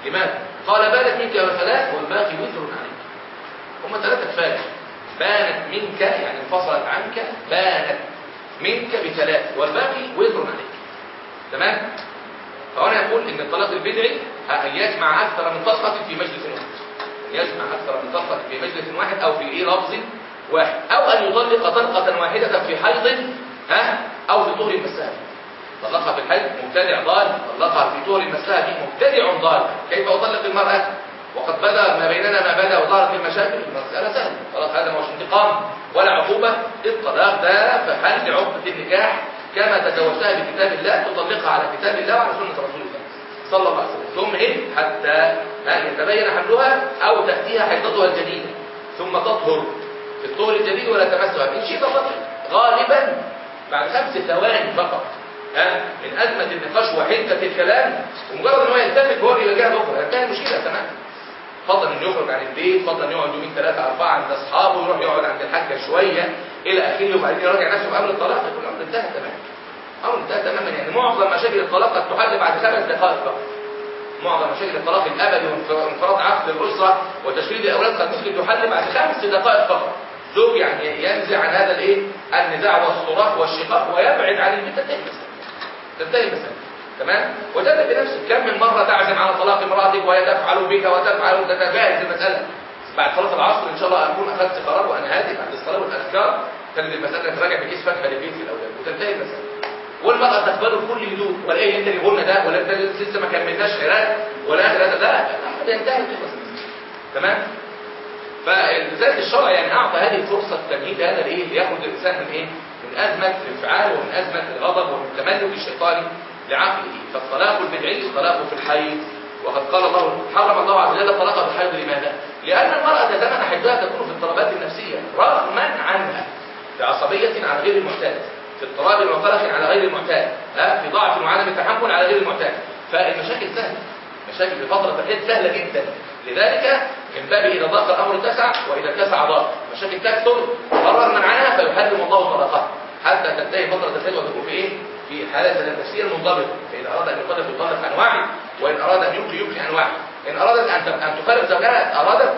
لماذا؟ قال بانت منك ثلاث والباقي وزر عليك. هم ثلاثة كفاية. بانت منك يعني انفصلت عنك بانت منك بثلاث والباقي وزر عليك. تمام؟ فهنا يقول إن الطلاق البدعي ان يجمع أكثر من طلقة في مجلس واحد. ان يجمع أكثر من طلقة في مجلس واحد أو في إيه لفظ واحد. أو أن يطلق طلقة واحدة في حيض ها؟ أو في طهر مسها طلقها في الحيض مبتدع ضال طلقها في طهر مسها به مبتدع ضال. كيف أطلق المرأة؟ وقد بدا ما بيننا ما بدا وظهرت المشاكل المسألة سهلة. خلاص هذا مش انتقام ولا عقوبة الطلاق ده في حل عقدة النكاح كما تزوجتها بكتاب الله تطلقها على كتاب الله وعلى سنة رسول الله صلى الله عليه وسلم. تمهل حتى يتبين حملها أو تأتيها حيضتها الجديدة. ثم تطهر في الطهر الجديد ولا تمسها إن شئت تطهر غالبا بعد خمس ثواني فقط. ها؟ من أزمة النقاش وحدة الكلام. ومجرد إن هو يلتفت هو اللي يواجهها بكره انتهى المشكلة تمام. فضل انه يخرج عن البيت فضل انه يقعد يومين ثلاثة أربعة عند أصحابه يروح يقعد عند الحاجة شوية إلى آخره وبعدين يراجع نفسه قبل الطلاق يكون الأمر انتهى تماما. الأمر انتهى تماما. يعني معظم مشاكل الطلاق قد تحل بعد خمس دقائق فقط معظم مشاكل الطلاق الأبدي وانفراد عقد الأسرة وتشريد الأولاد قد ممكن تحل بعد خمس دقائق فقط. زوج يعني ينزع عن هذا الإيه؟ النزاع والصراخ والشقاق ويبعد عن البيت. تنتهي المسألة. تنتهي المسألة. تمام؟ وجد بنفسك كم من مرة تعزم على طلاق امرأتك وهي تفعل بك. وتفعل وتتجاهل المسألة. بعد صلاة العصر إن شاء الله أكون أخذت قرار وأنا هادي بعد الصلاة والأذكار. تجد المسألة تراجع بكيس فاكهة لبيت في الأولاد. وتنتهي المسألة. والمرأة تقبله بكل هدوء. ولا إيه أنت اللي قلنا ده ولا أنت لسه ما كملناش قراءة ولا هذا. ده الأمر ينتهي تمام؟ فلذلك الشرع يعني أعطى هذه الفرصة التمهيد هذا لإيه ليأخذ الإنسان من إيه؟ من أزمة الانفعال ومن أزمة الغضب ومن تملك الشيطان. لعقله. فالطلاق البدعي طلاق في الحيض. وقد قال الله حرم الله عز وجل الطلاق في الحيض لماذا؟ لأن المرأة زمن حيضها تكون في اضطرابات النفسية رغما عنها في عصبية على غير المعتاد في اضطراب وقلق على غير المعتاد في ضعف وعدم التحمل على غير المعتاد. فالمشاكل سهلة مشاكل في فترة الحيض سهلة جدا. لذلك من باب إذا ضاق الأمر اتسع وإذا اتسع ضاق. مشاكل تكثر قرر من عنها فيحرم الله طلاقها. حتى تنتهي فترة الحيض وتكون في إيه؟ في حالة النفسية المنضبطة فإذا أراد أن يطلق يطلق عن وعي وإن أراد أن يبقي يبقي عن وعي. إن أرادت أن أن تفارق زوجها أرادت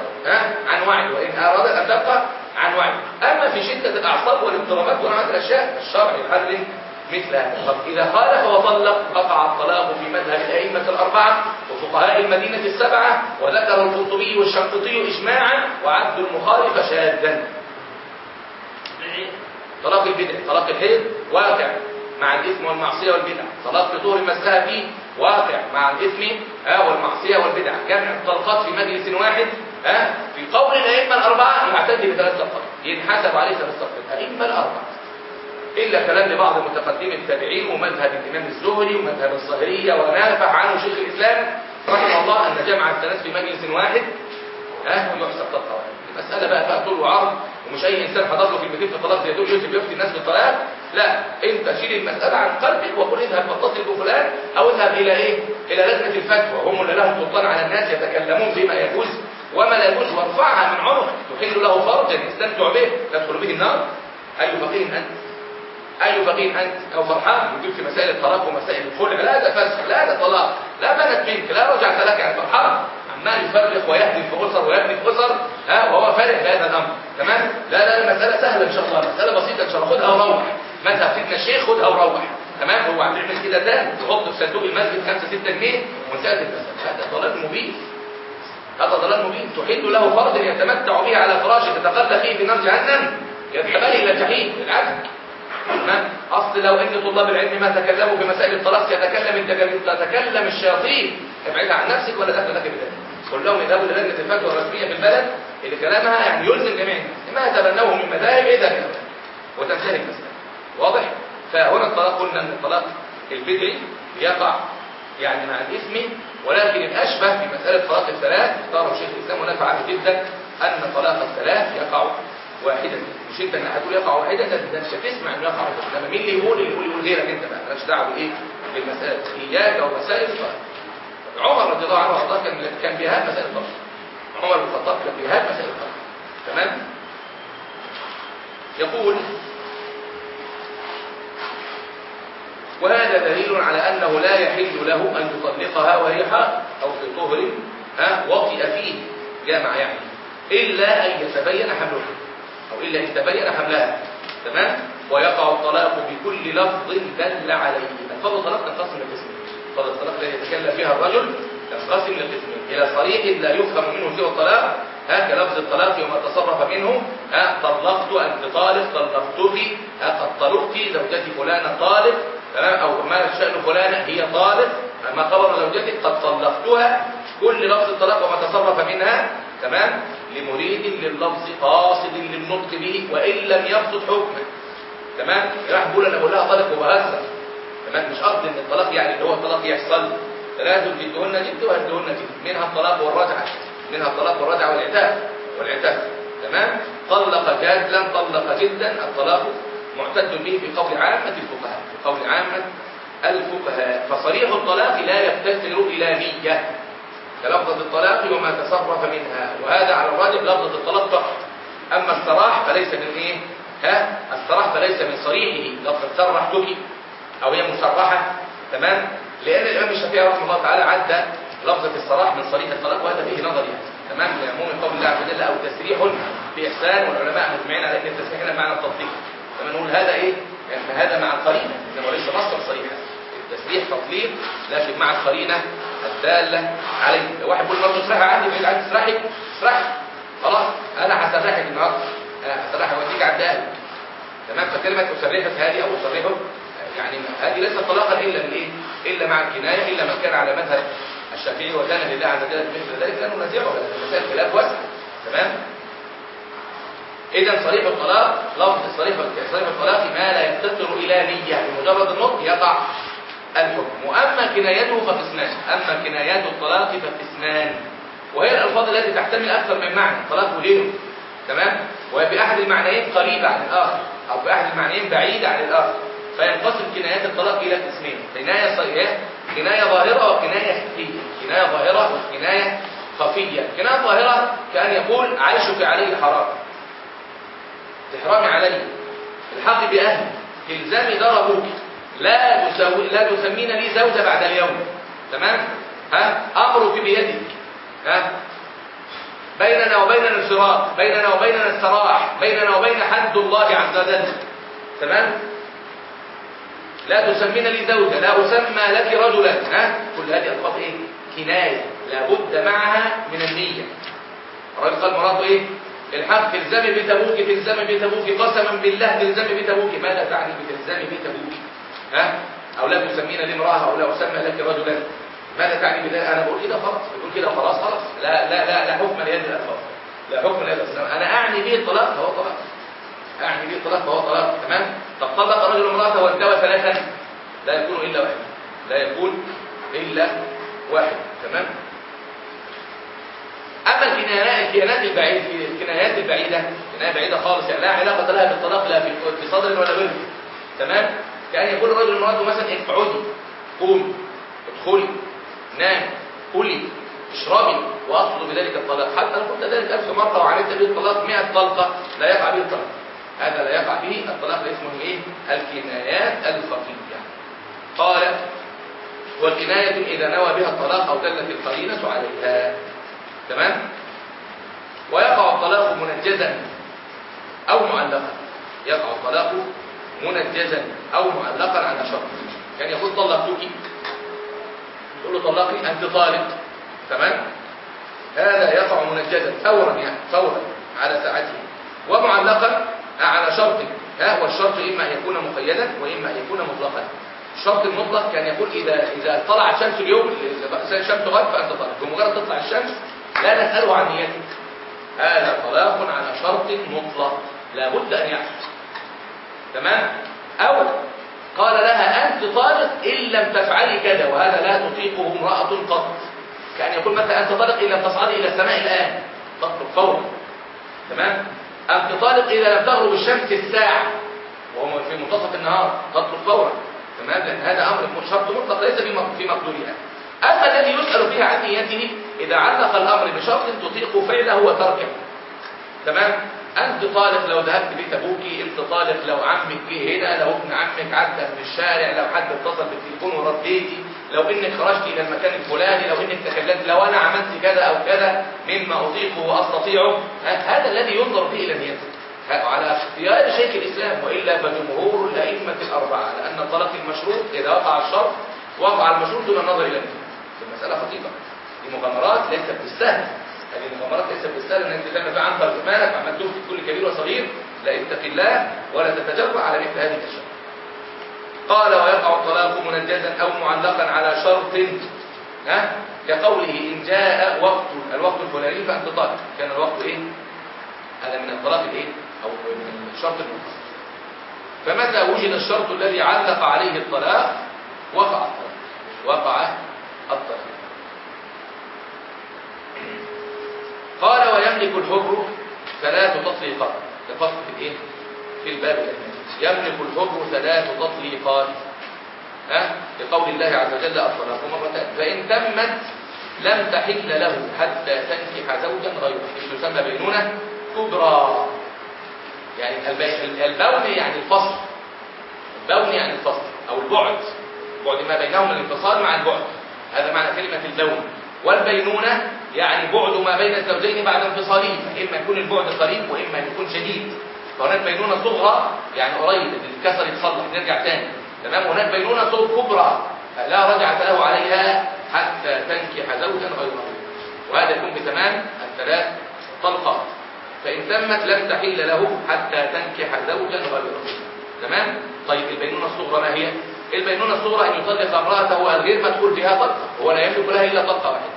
عن وعي. وإن أرادت أن تبقى عن وعي. أما في شدة الأعصاب والاضطرابات ونوعات الأشياء الشرع يحرم مثل هذا طب إذا خالف وطلق وقع الطلاق في مذهب الأئمة الأربعة وفقهاء المدينة السبعة وذكر القرطبي والشنقطي إجماعا وعد المخالف شاذا طلاق البدع طلاق الحيض واقع. مع الإثم والمعصية والبدع. طلاق بطور مسها فيه واقع مع الإثم والمعصية والبدع. جمع الطلقات في مجلس واحد في قول الأئمة الأربعة يعتدي بثلاث طلقات. ينحسب عليه ثلاث طلقات. الأئمة الأربعة. إلا كلام لبعض متقدمي التابعين ومذهب الإمام الزهري ومذهب الظاهرية ونافع عنه شيخ الإسلام رحمه الله أن جمع الثلاث في مجلس واحد ها ويحسب طلقة واحدة. المسألة بقى فيها طول وعرض. ومش أي إنسان حضر له كلمتين في الطلاق زي دول يوسف يفتي الناس بالطلاق. لا أنت شيل المسألة عن قلبك وقل اذهب واتصل بفلان أو اذهب إلى إيه؟ إلى لجنة الفتوى هم اللي لهم سلطان على الناس يتكلمون فيما يجوز وما لا يجوز وارفعها من عنقك تحل له فرجا يستمتع به. تدخل به النار. أي فقيه أنت؟ أي فقيه أنت؟ أو فرحان؟ يجيب في مسائل الطلاق ومسائل الخلع لا ده فسخ لا ده طلاق لا بنت منك لا رجعت لك يعني فرحان. عمال يفرق ويهدم في أسر ويبني في أسر ها وهو فارق بهذا الأمر. تمام؟ لا لا المسألة سهلة إن شاء الله مسألة بسيطة إن شاء الله. خدها وروح مذهب سيدنا الشيخ خدها وروح تمام؟ هو هتعمل كده تاني تحط في صندوق المسجد 5 6 جنيه وانتهت المسألة هذا ضلال مبين. هذا ضلال مبين. تحل له فرض يتمتع به على فراشه تتقلى فيه في نار جهنم. يذهبان إلى الجحيم العدل أصل لو أن طلاب العلم ما تكلموا في مسائل الطلاق يتكلم تتكلم الشياطين. ابعد عن نفسك ولا دخل لك بذلك قل لهم اذهبوا للجنه الفتوى الرسمية في البلد اللي كلامها يعني يلزم جميع الناس ما تبنوه من مذاهب اذا كده وتنتهي المساله واضح؟ فهنا الطلاق قلنا إن الطلاق البدعي يقع يعني مع الاسم ولكن الأشبه في مسألة طلاق الثلاث اختاره شيخ الإسلام ونفع عنه جدا أن طلاق الثلاث يقع واحدة مش أنت اللي هتقول يقع واحدة ده انت هتسمع إنه يقع واحدة إنما مين اللي يقول؟ اللي يقول يقول غيرك أنت بقى. مالكش دعوة بإيه؟ بالمسائل إياك ومسائل الطلاق. عمر رضي الله عنه وأرضاه كان كان بيهاب مسائل الطلاق عمر بن الخطاب كان بيهاب مسائل الطلاق تمام؟ يقول وهذا دليل على أنه لا يحل له أن يطلقها وهي حائض أو في طهر ها وطئ فيه جامع يعني إلا أن يتبين حملها أو إلا أن يتبين حملها تمام؟ ويقع الطلاق بكل لفظ دل عليه. الفضل الطلاق تنقسم لقسمين فضل الطلاق الذي يتكلم فيها الرجل تنقسم لقسمين إلى صريح لا يفهم منه سوى الطلاق. ها كلفظ الطلاق وما تصرف منه ها طلقت أنت طالق طلقتك ها قد طلقت زوجتي فلانة طالق تمام؟ أو ما شأن فلانة هي طالق. ما خبر زوجتك؟ قد طلقتها. كل لفظ الطلاق وما تصرف منها تمام؟ لمريد لللفظ قاصد للنطق به وإن لم يقصد حكمه. تمام؟ راح بيقول أنا بقول لها طلاق وبهزر. تمام؟ مش قصدي إن الطلاق يعني اللي هو الطلاق يحصل ثلاث جدهن جد وهدهن جد منها الطلاق والرجعة. منها الطلاق والرجعة والعتاق والعتاق تمام؟ طلق جادا طلق جدا. الطلاق معتد به في قول عامة الفقهاء. في قول عامة الفقهاء. فصريح الطلاق لا يفتكر إلى نية. كلفظة الطلاق وما تصرف منها. وهذا على الراجح لفظة الطلاق فقط. أما الصراح فليس من إيه؟ ها؟ الصراح فليس من صريحه. لفظة سرحتك أو هي مسرحة تمام؟ لأن الإمام الشافعي رحمه الله تعالى عدى لفظة الصراح من صريح الطلاق وهذا فيه نظر يعني تمام لعموم قول الله عز وجل أو تسريح بإحسان والعلماء مجمعين على أن التسريح هنا بمعنى التطبيق. تمام؟ نقول هذا إيه؟ يعني هذا مع القرينة إنما ليس نصا صريحا التسريح تطليق لكن مع القرينة الدالة عليه. واحد بيقول برضه اسرحي عندي بعيد عن تسرحي اسرحي. خلاص أنا هسرحك النهارده. أنا هسرحك واديك على الدال. تمام؟ فكلمة أسرحك هذه أو أسرحه يعني هذه ليست طلاقا إلا من إيه؟ إلا مع الكناية إلا من كان على مذهب الشافعي وكان لله عز وجل مثل ذلك لا ننازعه المسائل خلاف واسع. تمام؟ اذا صريح الطلاق لفظ صريح صريح الطلاق ما لا يفتقر إلى نية بمجرد النطق يقع الحكم. وأما كنايته فقسمان أما كنايات الطلاق فقسمان وهي الألفاظ التي تحتمل أكثر من معنى. طلاق وغيره تمام؟ وبأحد المعنيين قريبة عن الآخر أو بأحد المعنيين بعيدة عن الآخر. فينقسم كنايات الطلاق إلى قسمين كناية صريحة كناية ظاهرة وكناية خفية. كناية ظاهرة وكناية خفية. كناية ظاهرة كأن يقول عيشك علي حرام. تحرامي علي. الحق بأهلي الزامي ضربوك لا تسوي لا تسمين لي زوجة بعد اليوم. تمام؟ ها؟ أمرك بيدك ها؟ بيننا وبين الفراق. بيننا وبين السراح. بيننا وبين حد الله عز وجل. تمام؟ لا تسمين لي زوجة لا أسمى لك رجلا. ها؟ كل هذه ألفاظ إيه؟ كناية. لابد معها من النية. الراجل قال مراته إيه؟ الحق تلزمي بتبوك تلزمي بتبوك قسما بالله تلزمي بتبوك. ماذا تعني بتلزمي بتبوك؟ ها؟ أو لا تسمين لي امراه أو لا أسمى لك رجلا. ماذا تعني بذلك أنا بقول كده خلاص. بقول كده خلاص خلاص. لا لا لا لا حكم لهذه الألفاظ. لا حكم لهذه الألفاظ. أنا أعني به الطلاق؟ فهو طلاق. اعني به الطلاق فهو طلاق تمام؟ طب طلق رجل امراته وانتوى ثلاثا لا يكون إلا واحد. لا يكون إلا واحد تمام؟ أما الكنايات البعيدة الكنايات البعيدة كنايه بعيده خالص يعني لا علاقة لها بالطلاق لا في صدر ولا بر تمام؟ كأن يقول الرجل لمراته مثلا اقعدي قومي ادخلي نامي كلي اشربي وأقصد بذلك الطلاق. حتى لو قلت ذلك ألف مرة وعملت به الطلاق 100 طلقة لا يقع به الطلاق. هذا لا يقع به الطلاق اسمه إيه؟ الكنايات الخفية قال وكناية إذا نوى بها الطلاق أو دلت القرينة عليها. تمام؟ ويقع الطلاق منجزا أو معلقا. يقع الطلاق منجزا أو معلقا على شرط. يعني يقول طلقتك. تقول له طلقني أنت طالق. تمام؟ هذا يقع منجزا فورا يعني فورا على ساعته. ومعلقا على شرط ها والشرط إما أن يكون مقيدا وإما أن يكون مطلقا. الشرط المطلق كان يقول إذا إذا طلعت شمس اليوم الشمس غد فأنت طالق بمجرد تطلع الشمس لا نسأله عن نيتك. هذا طلاق على شرط مطلق. لا بد أن يحصل. تمام؟ أو قال لها أنت طالق إن لم تفعلي كذا وهذا لا تطيقه امرأة قط. كأن يقول مثلا أنت طالق إن لم تصعدي إلى السماء الآن تطلق فورا. طالق إذا لم تغرب الشمس الساعة. وهو في منتصف النهار تطلق فورا. تمام؟ لأن هذا أمر شرط مطلق ليس في مقدورها. أما الذي يسأل فيها عن نيته إذا علق الأمر بشرط تطيق فعله وتركه. تمام؟ أنت طالق لو ذهبت بيت أبوك أنت طالق لو عمك جه هنا لو ابن عمك عدى من الشارع لو حد اتصل بالتليفون ورديتي لو إنك خرجت إلى المكان الفلاني لو إنك تكلمت لو أنا عملت كذا أو كذا مما أطيقه وأستطيعه هذا الذي ينظر فيه إلى نيته على اختيار شيخ الإسلام وإلا فجمهور الأئمة الأربعة لأن الطلاق المشروط إذا وقع الشرط وقع المشروط دون النظر إلى النية. المساله خطيرة. دي مغامرات ليست بالسهل. هذه المغامرات ليست بالسهل إن أنت تعمل فيها عنتر زمانك وعمال تفتي كل كبير وصغير. لا اتق الله ولا تتجرأ على مثل هذه الأشياء. قال ويقع الطلاق منجزا أو معلقا على شرط ها؟ كقوله إن جاء وقت الوقت الفلاني فانت طالق كان الوقت إيه؟ هذا من الطلاق الإيه؟ أو من الشرط المنفصل فمتى وجد الشرط الذي علق عليه الطلاق؟ وقع الطلاق. وقع الطلاق. قال ويملك الحر ثلاث تطليقات. الفصل في الإيه؟ في الباب الثاني يملك الحر ثلاث تطليقات. ها؟ لقول الله عز وجل الطلاق مرتان فإن تمت لم تحل له حتى تنكح زوجا غيره. تسمى بينونة؟ كبرى. يعني البون يعني الفصل. البون يعني الفصل أو البعد. بعد ما بينهما الانفصال مع البعد. هذا معنى كلمة البون. والبينونة يعني بعد ما بين الزوجين بعد انفصالهم. اما يكون البعد قريب وإما يكون شديد. فهناك بينونه صغرى يعني قريب الكسر يتصلح نرجع تاني. تمام؟ وهناك بينونه كبرى لا رجعة له عليها حتى تنكح زوجا غيره وهذا يكون بتمام الثلاث طلقات. فإن تمت لم تحل له حتى تنكح زوجا غيره تمام؟ طيب البينونة الصغرى ما هي؟ البينونة الصغرى أن يطلق امرأته الغير مدخول بها طلقة هو لا يملك لها إلا طلقة واحدة.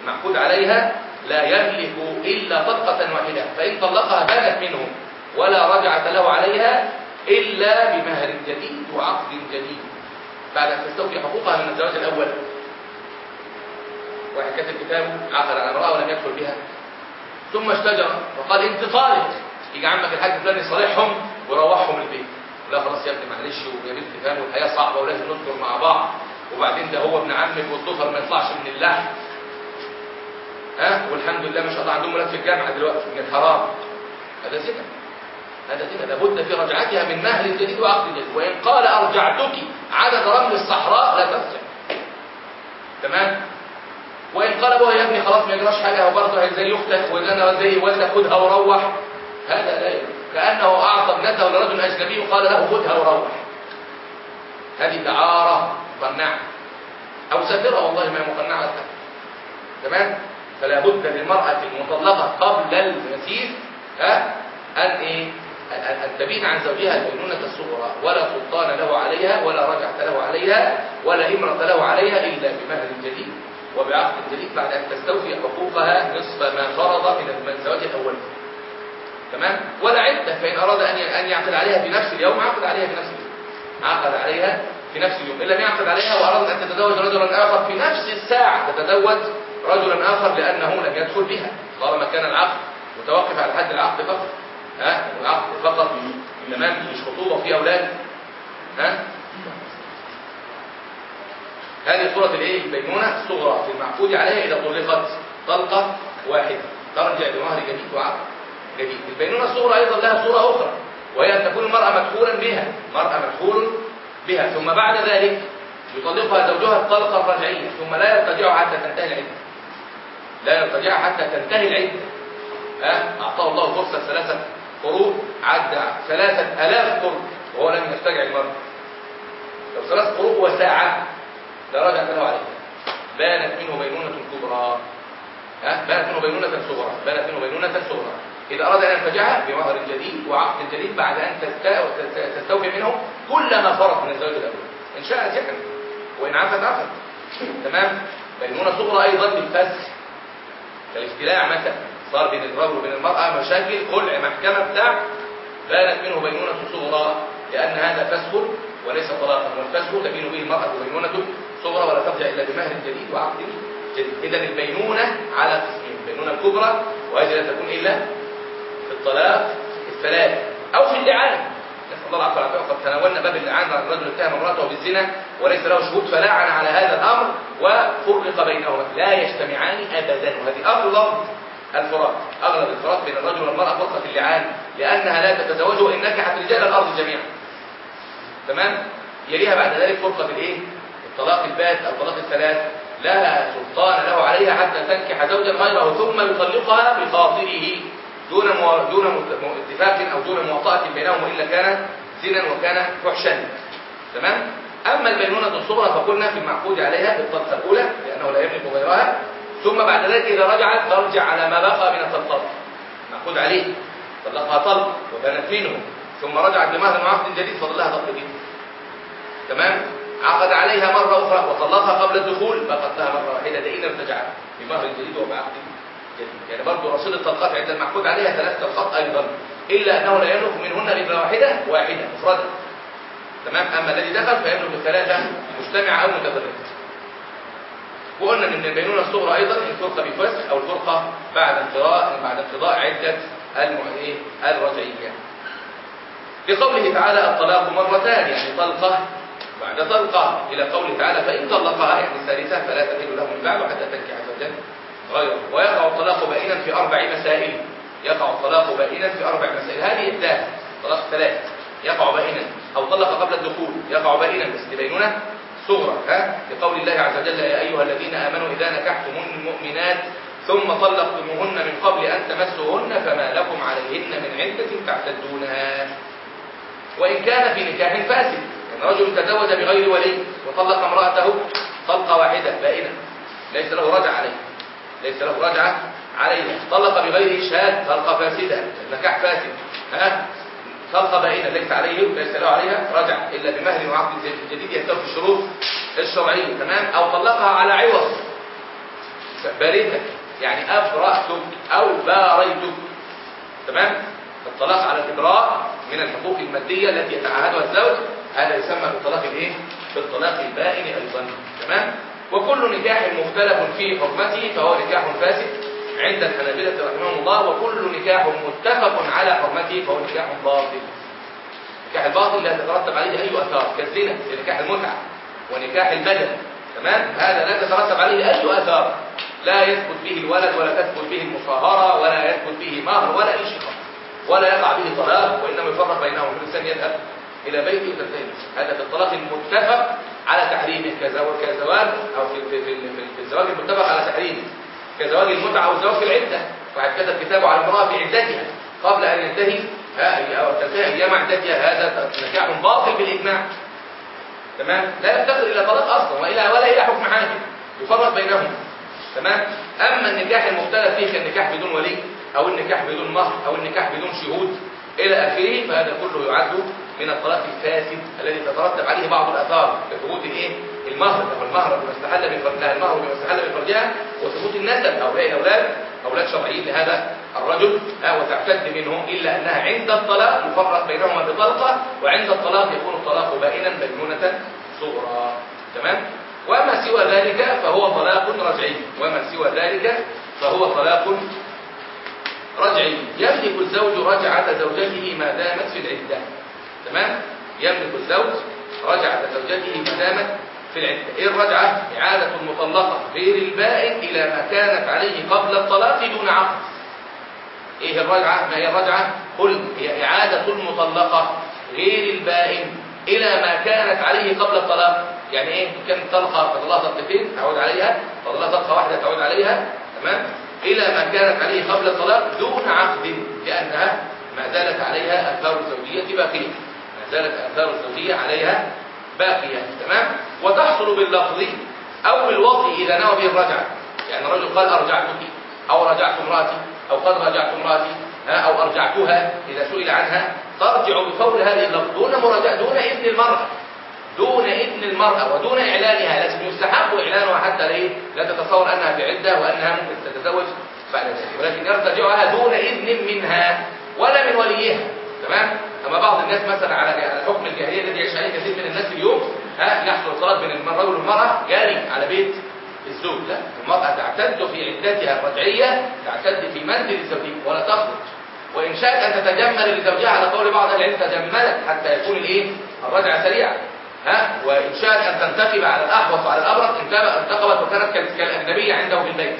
المعقود عليها لا يملك إلا طلقة واحدة. فإن طلقها بانت منه ولا رجعة له عليها إلا بمهر جديد وعقد جديد. بعد أن تستوفي حقوقها من الزواج الأول. واحد كتب كتابه عقد على امرأة ولم يدخل بها. ثم اشتجر وقال انت طالق يجي عمك الحاج فلان يصالحهم ويروحهم البيت. لا خلاص يا ابني معلش ويا بنت فاهم والحياة صعبة ولازم نصبر مع بعض. وبعدين ده هو ابن عمك والضفر ما يطلعش من اللحم ها؟ والحمد لله ما شاء الله عندهم ولاد في الجامعة دلوقتي. من الحرام هذا زنا لابد في رجعتها من مهر جديد وعقد جديد. وإن قال أرجعتك عدد رمل الصحراء لا ترجع تمام؟ وإن قال ابوها يا ابني خلاص ما يجراش حاجة هو برضه زي أختك وأنا زي والدك خدها وروح. هذا لا يجوز كأنه أعطى ابنته لرجل أجنبي وقال له خدها وروح. هذه دعارة مقنعة. أو سفرها والله ما هي مقنعة. تمام؟ فلا بد للمرأة المطلقة قبل المسيس ها أن إيه؟ أن عن زوجها البينونة الصغرى ولا سلطان له عليها ولا رجعة له عليها ولا إمرة له عليها إلا بمهر جديد. وبعقد جديد بعد أن تستوفي حقوقها نصف ما فرض من الزواج الأول. تمام؟ ولا عدة فإن أراد أن أن يعقد عليها في نفس اليوم عقد عليها في نفس اليوم. عقد عليها في نفس اليوم. إن لم يعقد عليها وأراد أن تتزوج رجلا آخر في نفس الساعة تتزوج رجلا آخر لأنه لم يدخل بها. طالما كان العقد متوقف على حد العقد فقط. ها؟ العقد فقط تمام مش خطوبة في أولاد. ها؟ هذه صورة الإيه؟ البينونة الصغرى في المعقود عليها إذا طلقت طلقة واحدة. ترجع بمهر جديد وعقد جديد. البينونة الصغرى أيضا لها صورة أخرى وهي أن تكون المرأة مدخولا بها. مرأة مدخول بها. ثم بعد ذلك يطلقها زوجها الطلقة الرجعية. ثم لا يرتجعها حتى تنتهي العدة. لا يرتجعها حتى تنتهي العدة. أعطاه الله فرصة ثلاثة قروء عدى ثلاثة آلاف قروء وهو لم يسترجع المرأة لو ثلاث قروء وساعة رجعة له عليه بانت منه بينونة كبرى. ها؟ بانت منه بينونة صغرى. بانت منه بينونة صغرى. إذا أراد أن يرتجعها بمهر جديد وعقد جديد بعد أن تستوفي منه كل ما فرض من الزواج الأول. إن شاء سكن وإن عفت عفت. تمام؟ بينونة صغرى أيضا بالفسخ. كالاستلاع مثلا. بين الرجل وبين المرأة مشاكل خلع محكمة بتاع بانت منه بينونة صغرى لأن هذا فسخ وليس طلاقا. والفسخ تبين به المرأة بينونة صغرى ولا ترجع إلا بمهر جديد وعقد جديد. إذا البينونة على قسمين البينونة الكبرى وهذه لا تكون إلا في الطلاق الثلاث أو في اللعان. نسأل الله العفو والعافية. وقد تناولنا باب اللعان الرجل اتهم امرأته بالزنا وليس له شهود فلعن على هذا الأمر وفرق بينهما. لا يجتمعان أبدا. وهذه أغلب الفراق أغلب الفراق بين الرجل والمرأة فرقة اللعان لأنها لا تتزوج وإن نكحت رجال الأرض جميعا. تمام؟ يليها بعد ذلك فرقة الإيه؟ الطلاق البات أو طلاق الثلاث. لا سلطان له عليها حتى تنكح زوجا غيره ثم يطلقها بخاطره دون مو... دون اتفاق أو دون مواطأة بينهم إلا كان زنا وكان فحشا. تمام؟ أما البينونة الصغرى فقلنا في المعقود عليها بالطلقة الأولى لأنه لا يملك غيرها ثم بعد ذلك إذا رجعت ترجع على ما بقى من الطلق. معقود عليه. طلقها طلق وكانت منه ثم رجعت بمهر عقد جديد فضل لها طلق جديد. تمام؟ عقد عليها مرة أخرى وطلقها قبل الدخول بقت لها مرة واحدة دائما ارتجعت بمهر جديد وبعقد جديد. يعني برضه رصيد الطلقات عند المعقود عليها ثلاث طلقات أيضا إلا أنه لا يملك منهن إلا واحدة واحدة مفردة. تمام؟ أما الذي دخل فيملك الثلاثة مجتمعة أو متفرقة. وقلنا إن البينونة الصغرى أيضا الفرقه بفسخ أو الفرقة بعد انقضاء بعد انقضاء عدة إيه؟ الرجعية. لقوله تعالى الطلاق مرتان يعني طلقة بعد طلقة إلى قوله تعالى فإن طلقها يعني الثالثة فلا تحل له من بعد حتى تنكح زوجا غيره. ويقع الطلاق بائنا في أربع مسائل. يقع الطلاق بائنا في أربع مسائل. هذه الثالث طلاق ثلاث. يقع بائنا أو طلق قبل الدخول يقع بائنا بس لبينونة. صغرى ها؟ لقول الله عز وجل يا أيها الذين آمنوا إذا نكحتم المؤمنات ثم طلقتموهن من قبل أن تمسوهن فما لكم عليهن من عدة تعتدونها وإن كان في نكاح فاسد يعني رجل تزوج بغير ولي وطلق امرأته طلقة واحدة بائنة ليس له رجع عليه ليس له رجعة عليها. طلق بغير شهاد طلقة فاسدة النكاح فاسد ها؟ طلقة بائنة ليس عليه ليس له عليها رجع إلا بمهر وعقد جديد يستوفي الشروط الشرعية. تمام؟ أو طلقها على عوض. بارتك يعني أبرأتك أو باريتك تمام؟ الطلاق على الإبراء من الحقوق المادية التي يتعهدها الزوج. هذا يسمى بالطلاق الإيه؟ بالطلاق البائن أيضا. تمام؟ وكل نكاح مختلف في حرمته فهو نكاح فاسد. عند الحنابلة رحمهم الله وكل نكاح متفق على حرمته فهو نكاح باطل. نكاح الباطل لا تترتب عليه أي أثار كالزنا نكاح المتعة ونكاح البدن تمام؟ هذا لا تترتب عليه أي أثار. لا يثبت به الولد ولا تثبت به المصاهرة ولا يثبت به مهر ولا أي شيء. ولا يقع به طلاق وإنما يفرق بينهم الإنسان يذهب إلى بيته وتنتهي هذا في الطلاق المتفق على تحريمه كزواج أو في, الزواج المتفق على تحريمه. كزواج المتعة والزواج في العدة. واحد كتب كتابه على المرأة في عدتها. قبل أن ينتهي أو تنتهي أيام عدتها هذا نكاح باطل بالإجماع. تمام؟ لا يفتقر إلى طلاق أصلا وإلى ولا إلى حكم حاكم يفرق بينهم. تمام؟ أما النكاح المختلف فيه كالنكاح بدون ولي أو النكاح بدون مهر أو النكاح بدون شهود إلى آخره فهذا كله يعد من الطلاق الفاسد الذي تترتب عليه بعض الآثار كثبوت الإيه؟ المهر هو المهر بما استحل من فرجها المهر بما استحل من فرجها وثبوت النسب هؤلاء الاولاد أولاد شرعيين لهذا الرجل وتعتد منهم إلا أنها عند الطلاق يفرق بينهما بطلقه وعند الطلاق يكون الطلاق بائنا بينونه صغرى. تمام؟ وما سوى ذلك فهو طلاق رجعي. وما سوى ذلك فهو طلاق رجعي. يملك الزوج رجعة زوجته ما دامت في العدة. تمام؟ يملك الزوج رجعة زوجته ما دامت في العدة إيه الرجعة؟ إعادة المطلقة غير البائن إلى ما كانت عليه قبل الطلاق دون عقد إيه الرجعة؟ ما هي الرجعة؟ قل هي إعادة المطلقة غير البائن إلى ما كانت عليه قبل الطلاق يعني إيه؟ كانت طلقة فضلها طلقتين تعود عليها فضلها طلقة واحدة تعود عليها تمام؟ إلى ما كانت عليه قبل الطلاق دون عقد لأنها ما زالت عليها أثار الزوجية باقية ما زالت أثار الزوجية عليها باقية تمام؟ وتحصل باللفظ أو بالوضع إذا نوى به الرجعة يعني الرجل قال أرجعتك أو رجعت امرأتي أو قد رجعت امرأتي أو أرجعتها إذا سئل عنها ترجع بقول هذه اللفظ دون مراجعة دون إذن المرأة. دون إذن المرأة ودون إعلانها لكن يستحق إعلانها حتى لا تتصور أنها في عدة وأنها ممكن تتزوج بعد ذلك. ولكن يرتجعها دون إذن منها ولا من وليها تمام؟ أما بعض الناس مثلا على حكم الجاهلية الذي يعيش عليه كثير من الناس اليوم ها يحصل الطلاق بين الرجل والمرأة جاري على بيت الزوج. لا المرأة تعتد في عدتها الرجعية تعتد في منزل زوجها ولا تخرج. وإن شاءت أن تتجمل لزوجها على قول بعض العلم تجملت حتى يكون الإيه؟ الرجعة سريعة ها وإن شاءت أن تنتقب على الأحوص وعلى الأبرص انتقبت وكانت كالأجنبية عنده في البيت.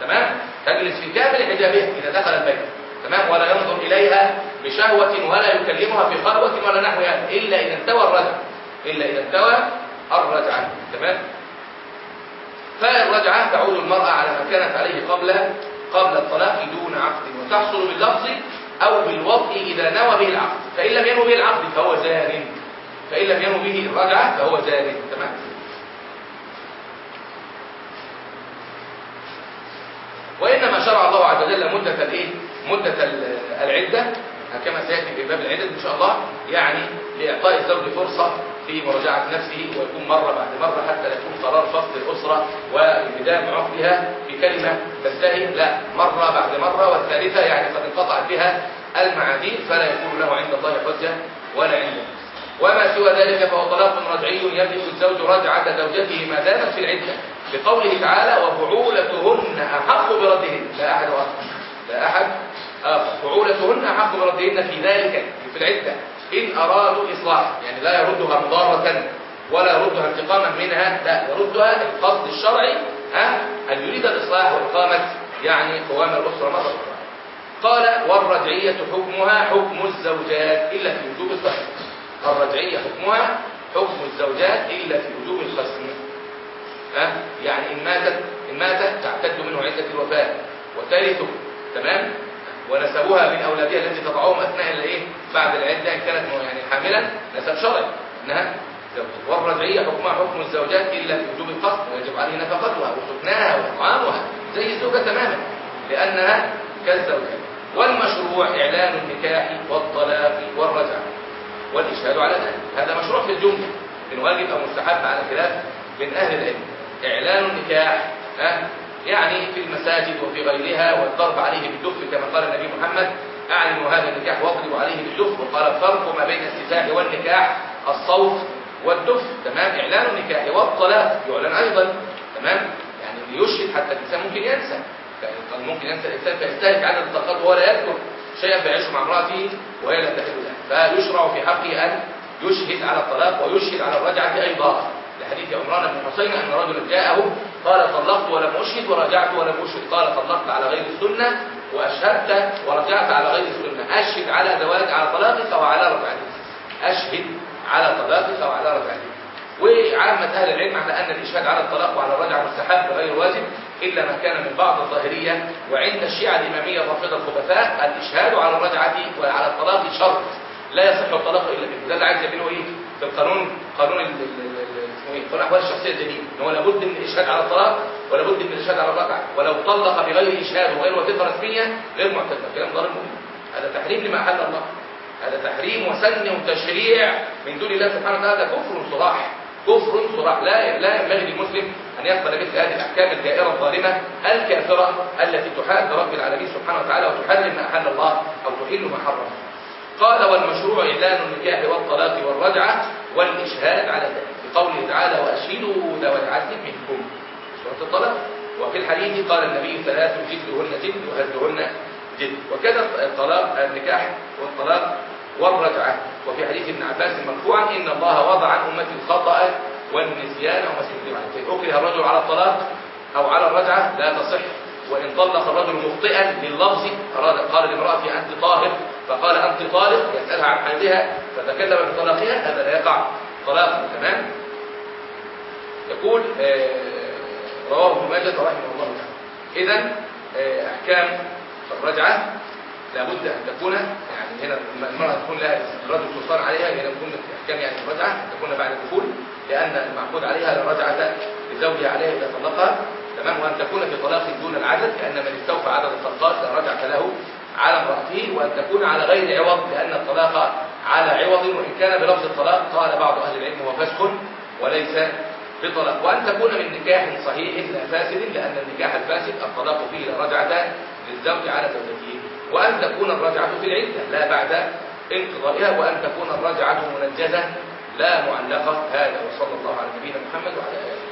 تمام؟ تجلس في كامل حجابها إذا دخل البيت. تمام؟ ولا ينظر إليها بشهوة ولا يكلمها في خلوة ولا نحو هذا إلا إذا انتوى الرجع إلا إذا انتوى الرجعة تمام فالرجعة تعود المرأة على ما كانت عليه قبل قبل الطلاق دون عقد وتحصل باللفظ أو بالوضع إذا نوى به العقد فإن لم ينوي به العقد فهو زان فإن لم ينوي به الرجعة فهو زان تمام وإنما شرع الله عز وجل مدة الإيه؟ مدة العدة كما سيأتي في باب العدد إن شاء الله يعني لإعطاء الزوج فرصة في مراجعة نفسه ويكون مرة بعد مرة حتى لا يكون قرار فصل الأسرة وابتداء عقدها بكلمة تنتهي لا مرة بعد مرة والثالثة يعني قد انقطعت بها المعاديل فلا يكون له عند الله حجة ولا عنده وما سوى ذلك فهو طلاق رجعي يملك الزوج رجعة زوجته ما دامت في العدة. بقوله تعالى وبعولتهن أحق بردهن. لا أحد آخر لا أحد آخر بعولتهن أحق بردهن في ذلك في العدة. إن أرادوا إصلاح يعني لا يردها مضارة ولا يردها انتقاما منها لا يردها القصد الشرعي ها أن يريد الإصلاح وإقامة يعني قوام الأسرة أخرى قال والرجعية حكمها حكم الزوجات إلا في وجوب القسم الرجعية حكمها حكم الزوجات إلا في وجوب القسم ها يعني إن ماتت إن ماتت تعتد منه عدة الوفاة. وترثه تمام؟ ونسبوها من أولادها التي تضعهم أثناء الإيه؟ بعد العدة إن كانت يعني حاملا نسب شرعي. إنها زوجة والرجعية حكمها حكم الزوجات إلا في وجوب القصد. ويجب عليه نفقتها وسكناها وإطعامها زي الزوجة تماما لأنها كالزوجة. والمشروع إعلان النكاح والطلاق والرجعة. والإشهاد على ذلك. هذا مشروع في الجملة. من واجب أو مستحب على خلاف من أهل العلم. إعلان النكاح يعني في المساجد وفي غيرها والضرب عليه بالدف كما قال النبي محمد أعلنوا هذا النكاح واضربوا عليه بالدف وقال الفرق ما بين السفاح والنكاح الصوت والدف. تمام؟ إعلان النكاح والطلاق يعلن أيضا. تمام؟ يعني ليشهد حتى الإنسان ممكن ينسى. ممكن ينسى الإنسان فيستهلك عدد الطلقات وهو لا يذكر شيئا فيعيش مع امرأته وهي لا تحل له. فيشرع في حقه أن يشهد على الطلاق ويشهد على الرجعة أيضا. لحديث عمران بن حسين أن رجلا جاءه قال طلقت ولم أشهد ورجعت ولم أشهد. قال طلقت على غير السنة وأشهدت ورجعت على غير السنة. أشهد على زواج على طلاقك وعلى رجعتك أشهد على طلاقك وعلى رجعتك وعامة أهل العلم على أن الإشهاد على الطلاق وعلى الرجعة مستحب غير واجب إلا ما كان من بعض الظاهرية وعند الشيعة الإمامية الرافضة الخبثاء الإشهاد على الرجعة وعلى الطلاق شرط. لا يصح الطلاق إلا به ده اللي عايز يعمله إيه في القانون قانون اسمه إيه قانون الاحوال الشخصية الجديد إن هو لابد من الإشهاد على الطلاق ولابد من الإشهاد على الرجعه ولو طلق بغير إشهاد وغير وثيقة رسمية غير معتده كلام ضار هذا تحريم لما أحل الله. هذا تحريم وسن وتشريع. من دون الله سبحانه وتعالى كفر صراح. كفر صراح. لا لا ينبغي للمسلم أن يقبل مثل هذه الأحكام الجائره الظالمة الكافرة التي تحاد برب العالمين سبحانه وتعالى وتحرم ما أحل الله أو تحل ما حرم. قال والمشروع إعلان النكاح والطلاق والرجعة والإشهاد على ذلك. بقوله تعالى وأشهدوا ذوي العدل منكم. سورة الطلاق وفي الحديث قال النبي ثلاث جدهن جد وهزهن جد. وكذا الطلاق النكاح والطلاق والرجعة. وفي حديث ابن عباس مرفوعا إن الله وضع عن أمتي الخطأ والنسيان وما عليه فإن أكره الرجل على الطلاق أو على الرجعة لا تصح. وإن طلق الرجل مخطئا لللفظ أراد قال لامرأته أنت طاهر. فقال أنت طالق يسألها عن حيضها فتكلم بطلاقها هذا لا يقع. طلاق تمام؟ يقول آه رواه ابن ماجه رحمه الله تعالى. إذا آه أحكام الرجعة لابد أن تكون يعني هنا المرأة تكون لها الرجل سلطان عليها هنا تكون أحكام يعني الرجعة أن تكون بعد الدخول لأن المعقود عليها لا رجعة لزوجها عليها إذا طلقها تمام؟ وأن تكون في طلاق دون العدد لأن من استوفى عدد الطلقات لا رجعة له على امرأته وأن تكون على غير عوض لأن الطلاق على عوض وإن كان بلفظ الطلاق قال بعض أهل العلم هو فسخ وليس بطلاق. وأن تكون من نكاح صحيح لا فاسد لأن النكاح الفاسد الطلاق فيه لا رجعة للزوج على زوجته. وأن تكون الرجعة في العدة لا بعد انقضائها وأن تكون الرجعة منجزة لا معلقة. هذا وصلى الله على نبينا محمد وعلى آله.